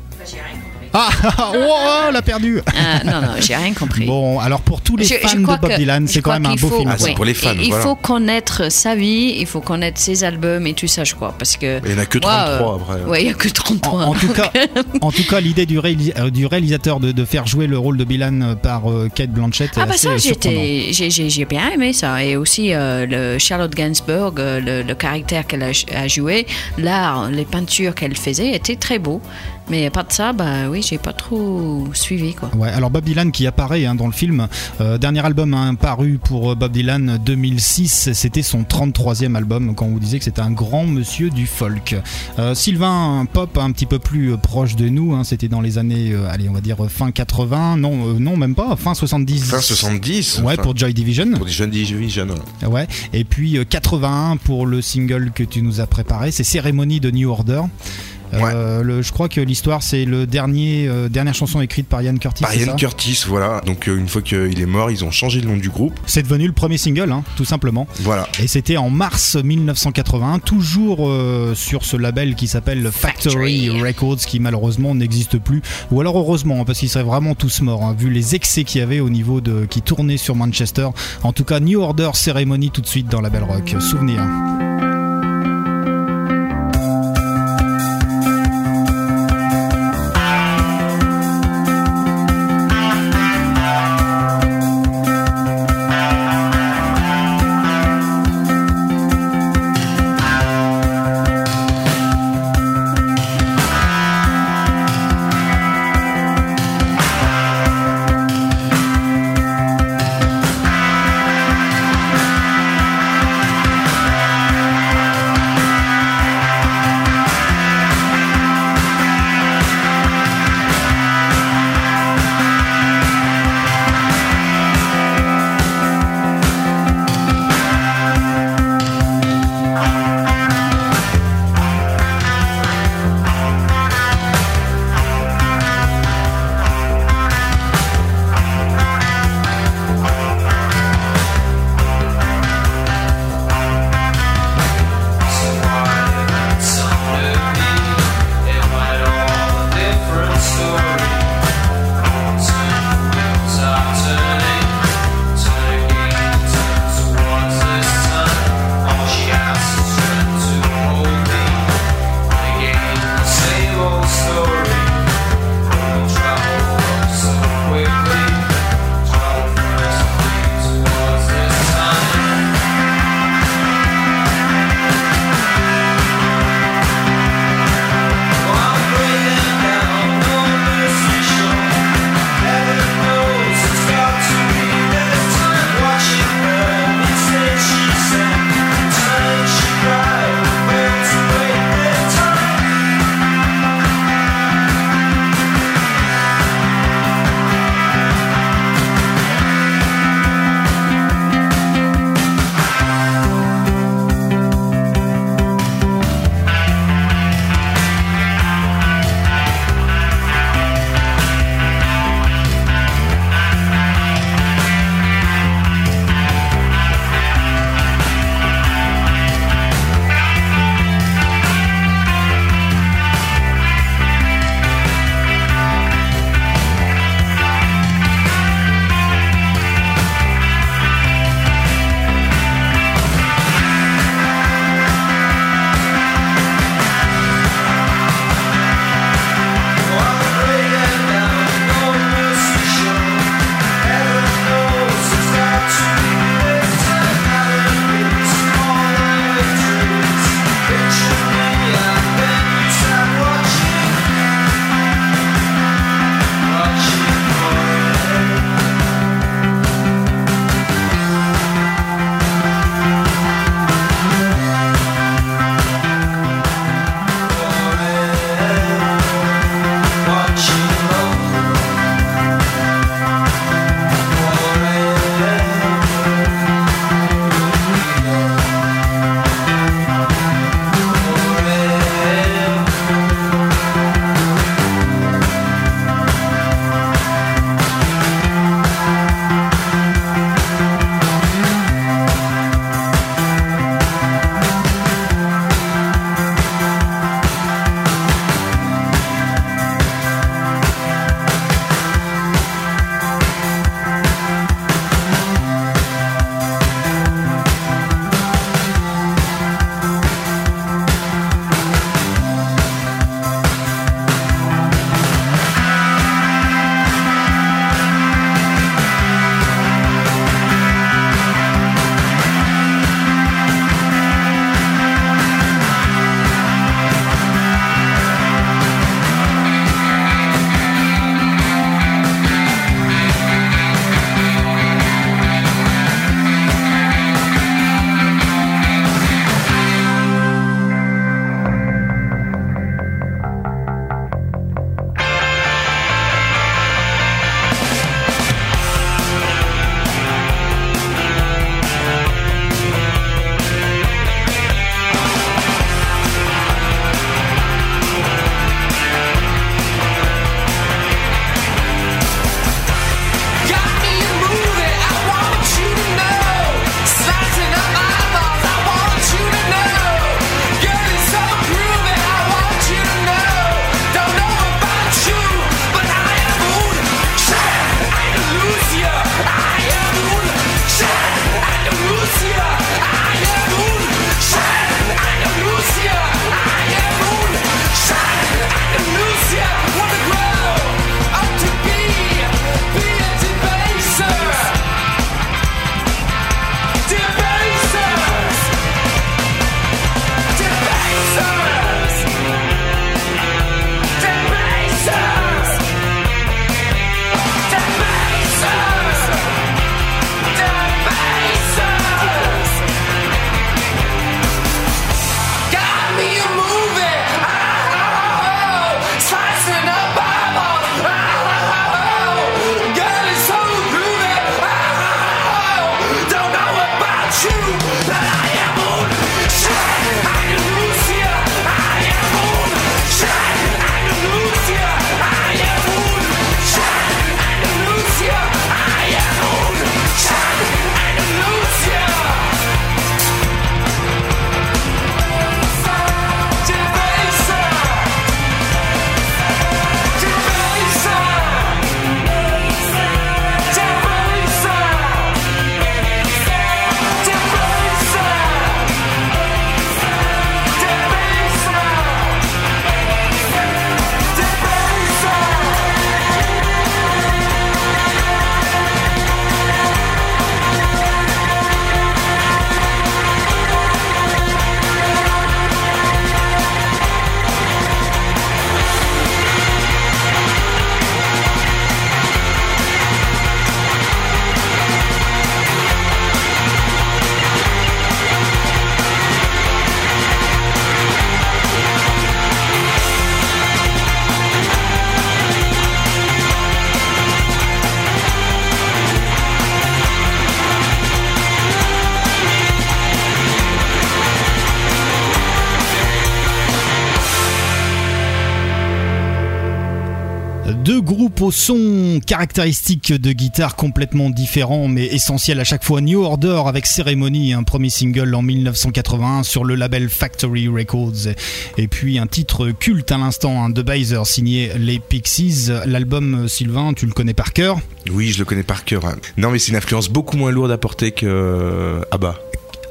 Ah, oh, oh, l'a perdu. Ah, non, non, j'ai rien compris. Bon, alors pour tous les Je- je fans de Bob que- Dylan, c'est quand même un beau faut- film. Ah, c'est oui. pour les fans, Il, faut connaître sa vie, il faut connaître ses albums et tout ça, je crois. Parce que. Il y en a que Moi, 33 euh, après. Ouais, il y a que 33. En, en tout cas, en tout cas, l'idée du, réalis- euh, du réalisateur de, de faire jouer le rôle de Dylan euh, par euh, Kate Blanchett Ah bah ça j'ai, j'ai, j'ai bien aimé ça et aussi euh, le Charlotte Gainsbourg euh, le, le caractère qu'elle a, a joué l'art les peintures qu'elle faisait étaient très beaux Mais à part de ça, bah oui, j'ai pas trop suivi quoi. Ouais, alors Bob Dylan qui apparaît hein, dans le film, euh, dernier album hein, paru pour euh, Bob Dylan 2006, c'était son 33e album quand on vous disait que c'était un grand monsieur du folk. Euh, Sylvain Pop un petit peu plus proche de nous, hein, c'était dans les années, euh, allez on va dire fin 80, non euh, non même pas, fin 70. Fin 70 Ouais, pour Joy Division. Pour jeunes Division. ouais. Ouais, et puis euh, 81 pour le single que tu nous as préparé, c'est Cérémonie de New Order. Euh, le- je crois que l'histoire c'est le dernier euh, dernière chanson écrite par Ian Curtis. Par Ian Curtis, voilà. Donc euh, une fois qu'il est mort, ils ont changé le nom du groupe. C'est devenu le premier single, hein, tout simplement. Voilà. Et c'était en mars 1981, toujours euh, sur ce label qui s'appelle Factory Records, qui malheureusement n'existe plus. Ou alors heureusement, hein, parce qu'ils seraient vraiment tous morts, hein, vu les excès qu'il y avait au niveau de qui tournaient sur Manchester. En tout cas, New Order Ceremony tout de suite dans la Belle Rock. Souvenir. Son caractéristique de guitare complètement différents mais essentiels à chaque fois. New Order avec Ceremony, un premier single en 1981 sur le label Factory Records. Et puis un titre culte à l'instant, un de signé les Pixies. L'album, Sylvain, tu le connais par cœur? Oui, je le connais par cœur. hein. Non, mais c'est une influence beaucoup moins lourde à porter que euh, ABBA.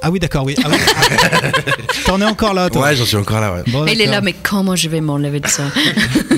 Ah oui, d'accord, oui. Ah oui. T'en es encore là, toi Ouais, j'en suis encore là, ouais. Bon, Il est là, mais comment je vais m'enlever de ça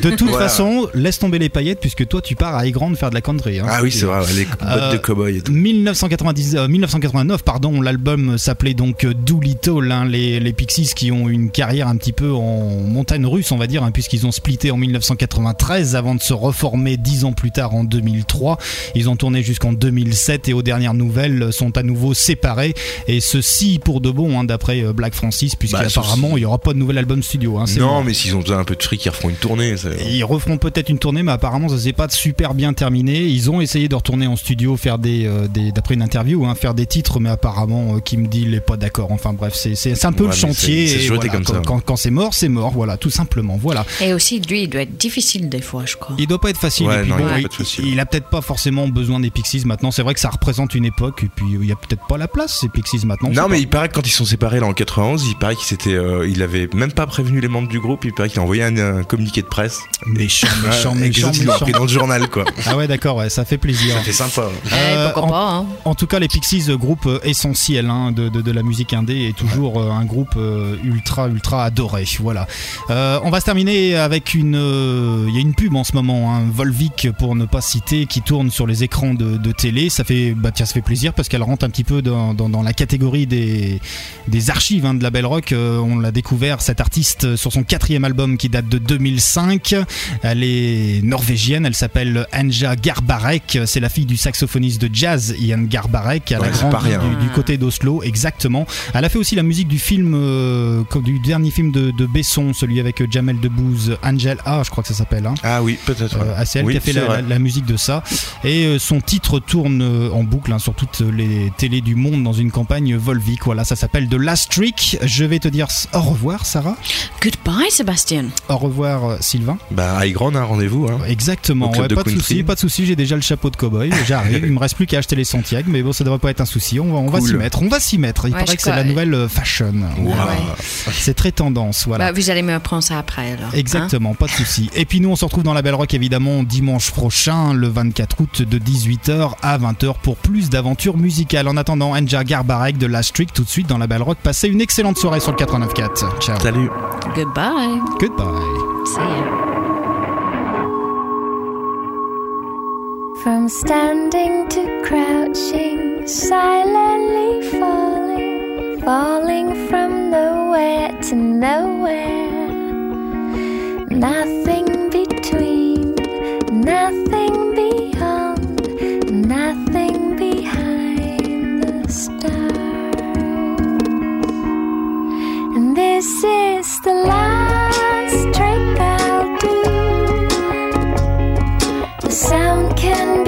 De toute Voilà. façon, laisse tomber les paillettes puisque toi tu pars à Grande faire de la country. hein. Ah oui, c'est vrai, ouais, les bottes Euh, de cow-boy et tout. 1990, euh, 1989, pardon, l'album s'appelait donc euh, Doolittle, hein, les, les Pixies qui ont une carrière un petit peu en montagne russe, on va dire, hein, puisqu'ils ont splitté en 1993 avant de se reformer dix ans plus tard en 2003. Ils ont tourné jusqu'en 2007 et aux dernières nouvelles sont à nouveau séparés. Et ceci pour de bon, hein, d'après euh, Black Francis, puisqu'apparemment Bah, il n'y aura pas de nouvel album studio. hein, Non, mais s'ils ont besoin un peu de fric, ils referont une tournée. Ils referont peut-être une tournée, mais apparemment ça s'est pas super bien terminé. Ils ont essayé de retourner en studio, faire des, euh, des- d'après une interview, hein, faire des titres, mais apparemment euh, Kim Deal est pas d'accord. Enfin bref, c'est, c'est, c'est un peu Ouais, le chantier. et voilà, comme quand, ça. quand- quand c'est mort, c'est mort. Voilà, tout simplement. Voilà. Et aussi, lui, il doit être difficile des fois, je crois. Il doit pas être facile. Ouais, et puis non, bon, il doit il, pas être facile. il a peut-être pas forcément besoin des Pixies maintenant. C'est vrai que ça représente une époque, et puis il y a peut-être pas la place ces Pixies maintenant. Non, c'est mais il paraît que quand ils sont séparés là en 91, il paraît qu'il s'était, euh, il avait même pas prévenu les membres du groupe. Il paraît qu'il a envoyé un, un communiqué de presse. méchant, méchant, Ouais, et que les méchant, autres, ils l'ont méchant. appris dans le journal, quoi. Ah ouais, d'accord, ouais, ça fait plaisir. Ça fait sympa. Eh, Euh, pourquoi en- pas hein. En tout cas, les Pixies, euh, groupe essentiel hein, de, de- de la musique indé, et toujours un groupe euh, ultra, ultra adoré. Voilà. Euh, on va se terminer avec une. euh, Il y a une pub en ce moment, hein, Volvic pour ne pas citer, qui tourne sur les écrans de, de télé. Ça fait, bah tiens, ça fait plaisir parce qu'elle rentre un petit peu dans, dans- dans la catégorie des, des archives hein, de la Belle Rock. Euh, on l'a découvert cette artiste sur son quatrième album qui date de 2005. Elle est norvégienne. Elle s'appelle Anja Garbarek. C'est la fille du saxophoniste de jazz Ian Garbarek. Elle a Ouais, c'est grandi rien. du, du côté d'Oslo, exactement. Elle a fait aussi la musique du film, euh, du dernier film de, de Besson, celui avec Jamel Debbouze, Angel A, je crois que ça s'appelle. Hein. Ah oui. Euh, ah, c'est elle Oui, qui a fait la, vrai. la- la musique de ça. Et euh, son titre tourne euh, en boucle hein, sur toutes les télés du monde dans une campagne Volvic. Voilà, ça s'appelle The Last Trick. Je vais te dire au revoir, Sarah. Goodbye, Sébastien. Au revoir, euh, Sylvain. Bah, à Grand, un rendez-vous. Hein. Exactement, Au club ouais, de pas de country. souci, pas de souci. J'ai déjà le chapeau de cowboy. J'arrive. Il me reste plus qu'à acheter les Santiago, mais bon, ça devrait pas être un souci. On va, on va Cool. s'y mettre. On va s'y mettre. Il Ouais, paraît que c'est la nouvelle euh, fashion. Ouais. C'est très tendance, voilà. Bah, vous allez me apprendre ça après, alors. hein. Exactement, pas de souci. Et puis nous, on se retrouve dans la Belle Rock évidemment dimanche prochain, le 24 août, de 18h à 20h pour plus d'aventures musicales. En attendant, Anja Garbarek de Last Trick tout de suite dans la Belle Rock. Passez une excellente soirée sur le 89.4. Ciao. Salut. Goodbye. Goodbye. See ya. From standing to crouching, silently falling, falling from nowhere to nowhere. Nothing between, nothing this is the last trick I'll do. The sound can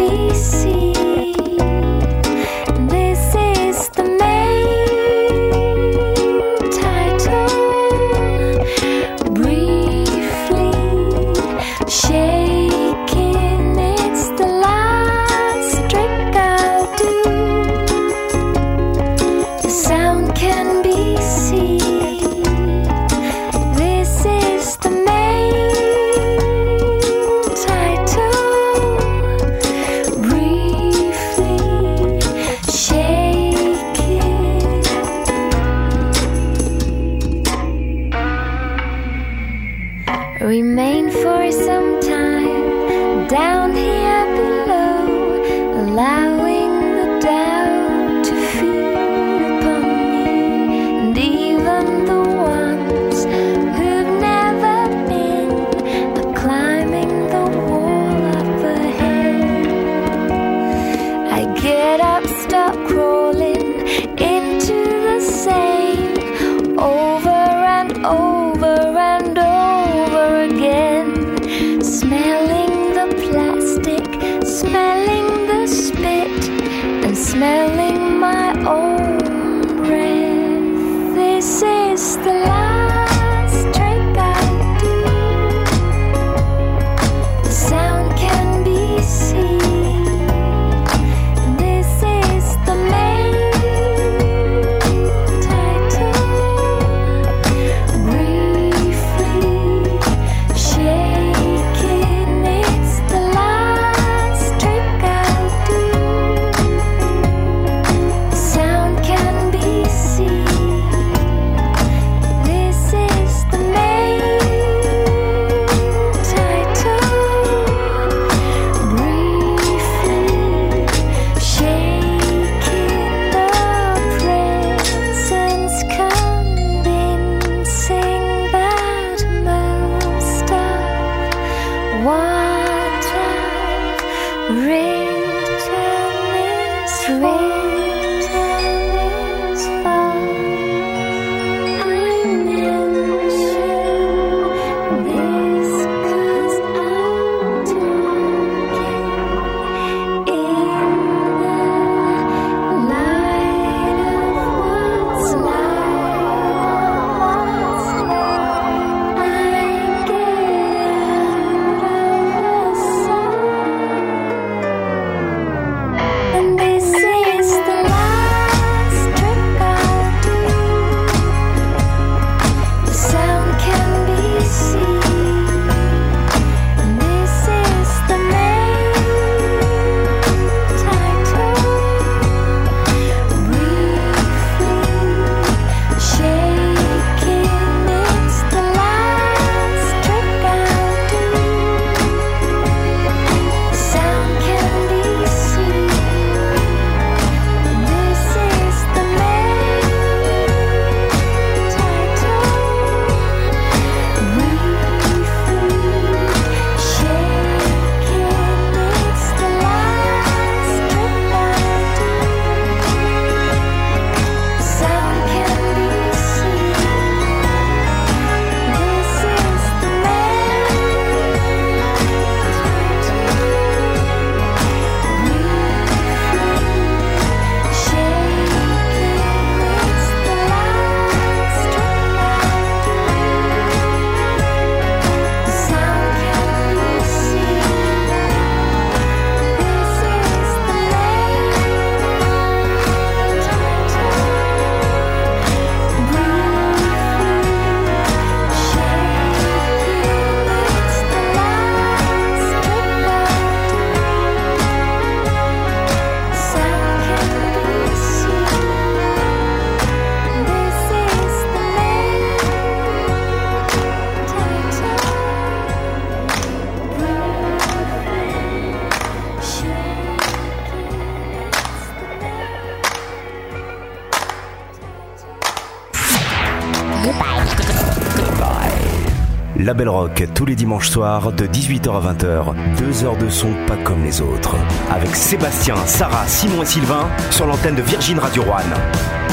Oh. Label Rock tous les dimanches soirs de 18h à 20h. Deux heures de son pas comme les autres. Avec Sébastien, Sarah, Simon et Sylvain sur l'antenne de Virgin Radio One.